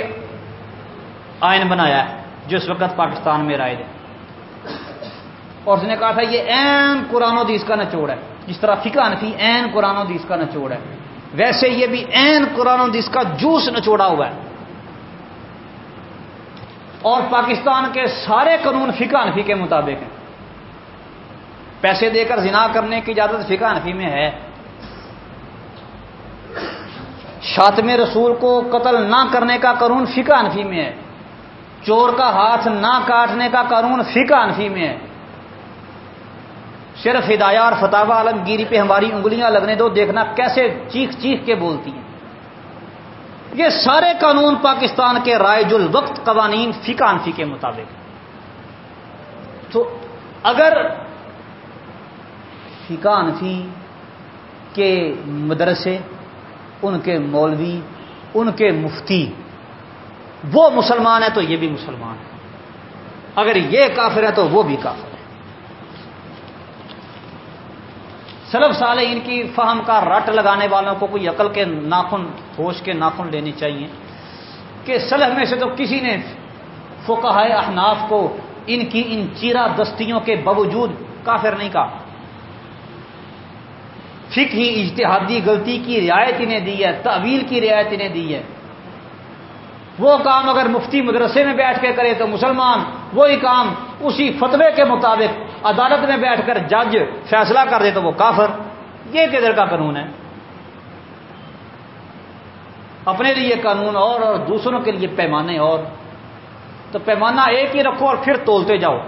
آئین بنایا ہے، جو اس وقت پاکستان میں رائے دے۔ اور اس نے کہا تھا یہ این قرآن و دیس کا نچوڑ ہے۔ جس طرح فکا نفی این قرآن و دیس کا نچوڑ ہے۔ ویسے یہ بھی این قرآن حدیث کا جوس نچوڑا ہوا ہے۔ اور پاکستان کے سارے قانون فقہ انفی کے مطابق ہیں۔ پیسے دے کر زنا کرنے کی اجازت فقہ انفی میں ہے۔ شاطم رسول کو قتل نہ کرنے کا قانون فقہ انفی میں ہے۔ چور کا ہاتھ نہ کاٹنے کا قانون فقہ انفی میں ہے۔ صرف ہدایہ اور فتح عالمگیری پہ ہماری انگلیاں لگنے دو، دیکھنا کیسے چیخ چیخ کے بولتی ہیں۔ یہ سارے قانون پاکستان کے رائج الوقت قوانین فقہ انفی کے مطابق۔ تو اگر فقہ انفی کے مدرسے، ان کے مولوی، ان کے مفتی، وہ مسلمان ہے تو یہ بھی مسلمان ہے اگر یہ کافر ہے تو وہ بھی کافر ہے سلف سال ان کی فہم کا رٹ لگانے والوں کو کوئی عقل کے ناخن، ہوش کے ناخن لینے چاہیے۔ کہ سلف میں سے تو کسی نے فقہ احناف کو ان کی ان چیرا دستیوں کے باوجود کافر نہیں کہا۔ فکر اجتہادی غلطی کی رعایت انہیں دی ہے تعویل کی رعایت انہیں دی ہے۔ وہ کام اگر مفتی مدرسے میں بیٹھ کے کرے تو مسلمان وہی کام اسی فتوے کے مطابق عدالت میں بیٹھ کر جج فیصلہ کر دے تو وہ کافر۔ یہ کدھر کا قانون ہے؟ اپنے لیے قانون اور اور دوسروں کے لیے پیمانے اور۔ تو پیمانہ ایک ہی رکھو اور پھر تولتے جاؤ۔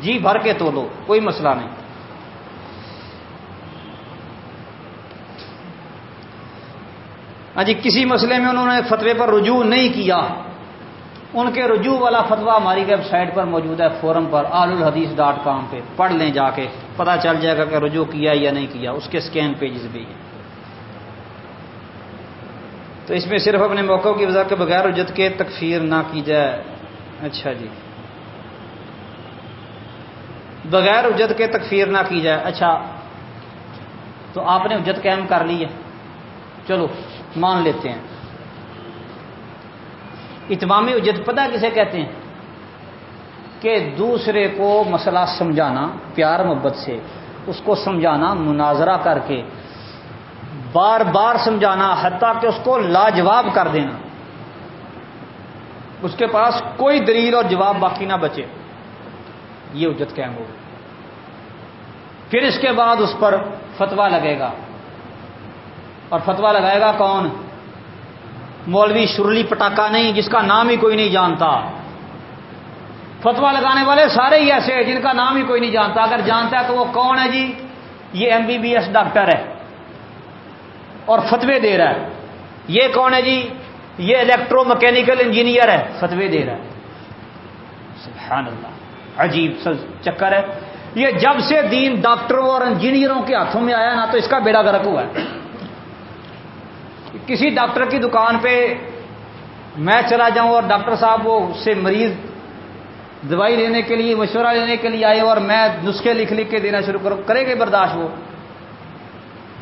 جی بھر کے تولو، کوئی مسئلہ نہیں۔ ہاں جی کسی مسئلے میں انہوں نے فتوے پر رجوع نہیں کیا۔ ان کے رجوع والا فتویٰ ہماری ویب سائٹ پر موجود ہے، فورم پر آل الحدیث ڈاٹ کام پہ۔ پڑھ لیں جا کے پتا چل جائے گا کہ رجوع کیا یا نہیں کیا۔ اس کے سکین پیجز بھی ہیں۔ تو اس میں صرف اپنے موقع کی وجہ کے بغیر اجت کے تکفیر نہ کی جائے۔ اچھا جی۔ بغیر اجت کے تکفیر نہ کی جائے۔ اچھا تو آپ نے اجت قائم کر لی ہے۔ چلو۔ مان لیتے ہیں۔ اتمامی اجت پتہ کسے کہتے ہیں؟ کہ دوسرے کو مسئلہ سمجھانا، پیار، محبت سے، اس کو سمجھانا، مناظرہ کر کے، بار بار سمجھانا، حتیٰ کہ اس کو لاجواب کر دینا۔ اس کے پاس کوئی دلیل اور جواب باقی نہ بچے۔ یہ اجت قائم ہوگی پھر اس کے بعد اس پر فتوا لگے گا۔ اور فتوا لگائے گا کون؟ مولوی شرلی پٹاکا نہیں، جس کا نام ہی کوئی نہیں جانتا۔ فتوا لگانے والے سارے ہی ایسے ہیں جن کا نام ہی کوئی نہیں جانتا۔ اگر جانتا ہے تو وہ کون ہے جی؟ یہ M B B S doctor ہے اور فتوے دے رہا ہے۔ یہ کون ہے جی؟ یہ الیکٹرو مکینیکل انجینئر ہے فتوے دے رہا ہے۔ سبحان اللہ عجیب چکر ہے۔ یہ جب سے دین ڈاکٹروں اور انجینئروں کے ہاتھوں میں آیا نا تو اس کا بیڑا گرک ہوا ہے۔ کسی ڈاکٹر کی دکان پہ میں چلا جاؤں اور ڈاکٹر صاحب وہ اس سے مریض دوائی لینے کے لیے، مشورہ لینے کے لیے آئے اور میں نسخے لکھ لکھ کے دینا شروع کروں کرے گے برداشت وہ؟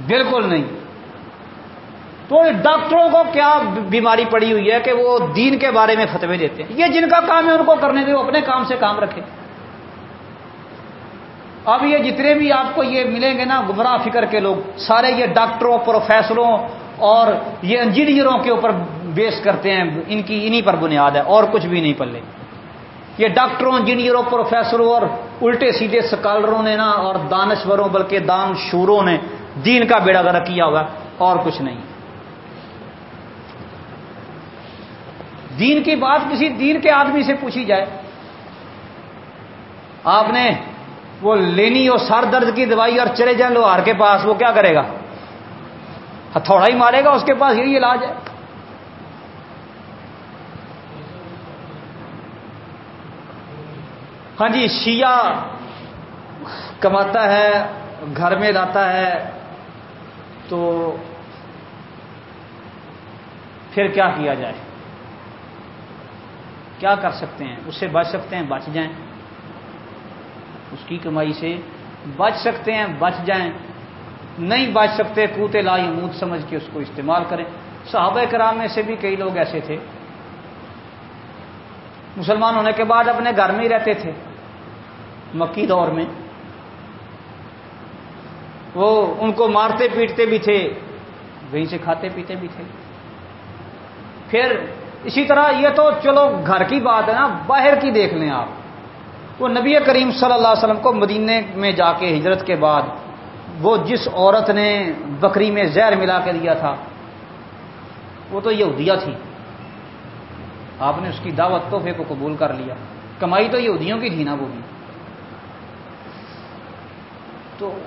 بالکل نہیں۔ تو ڈاکٹروں کو کیا بیماری پڑی ہوئی ہے کہ وہ دین کے بارے میں فتوے دیتے ہیں؟ یہ جن کا کام ہے ان کو کرنے دے وہ اپنے کام سے کام رکھے اب یہ جتنے بھی آپ کو یہ ملیں گے نا گمراہ فکر کے لوگ، سارے یہ ڈاکٹروں، پروفیسروں اور یہ انجینئروں کے اوپر بیس کرتے ہیں، ان کی انہی پر بنیاد ہے، اور کچھ بھی نہیں پلے۔ یہ ڈاکٹروں، انجینئروں، پروفیسروں اور الٹے سیدھے سکالروں نے نا اور دانشوروں، بلکہ دان شوروں نے دین کا بیڑا گرا کیا ہوگا اور کچھ نہیں۔ دین کی بات کسی دین کے آدمی سے پوچھی جائے۔ آپ نے وہ لینی اور سر درد کی دوائی اور چلے جائیں لوہار کے پاس، وہ کیا کرے گا؟ ہتھوڑا ہی مارے گا، اس کے پاس یہی علاج ہے۔ ہاں جی شیعہ کماتا ہے، گھر میں لاتا ہے، تو پھر کیا کیا جائے؟ کیا کر سکتے ہیں؟ اس سے بچ سکتے ہیں، بچ جائیں۔ اس کی کمائی سے بچ سکتے ہیں، بچ جائیں۔ نہیں بچ سکتے، کوتے لائی موت سمجھ کے اس کو استعمال کریں۔ صحابہ کرام میں سے بھی کئی لوگ ایسے تھے۔ مسلمان ہونے کے بعد اپنے گھر میں ہی رہتے تھے۔ مکی دور میں۔ وہ ان کو مارتے پیٹتے بھی تھے، وہیں سے کھاتے پیتے بھی تھے۔ پھر اسی طرح یہ تو چلو گھر کی بات ہے نا، باہر کی دیکھ لیں آپ۔ وہ نبی کریم صلی اللہ علیہ وسلم کو مدینے میں جا کے ہجرت کے بعد وہ جس عورت نے بکری میں زہر ملا کے دیا تھا، وہ تو یہودیہ تھی۔ آپ نے اس کی دعوت تحفے کو قبول کر لیا۔ کمائی تو یہودیوں کی تھی نا وہ بھی۔ تو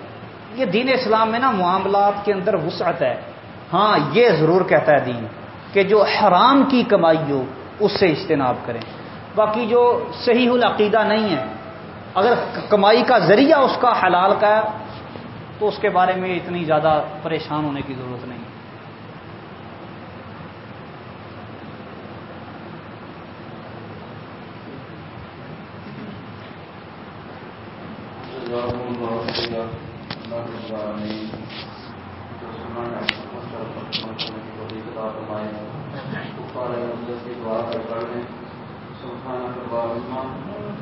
یہ دین اسلام میں نا معاملات کے اندر وسعت ہے۔ ہاں یہ ضرور کہتا ہے دین کہ جو حرام کی کمائی ہو، اس سے اجتناب کریں۔ باقی جو صحیح العقیدہ نہیں ہے، اگر کمائی کا ذریعہ اس کا حلال کا ہے، تو اس کے بارے میں اتنی زیادہ پریشان ہونے کی ضرورت نہیں۔ سبحانك اللهم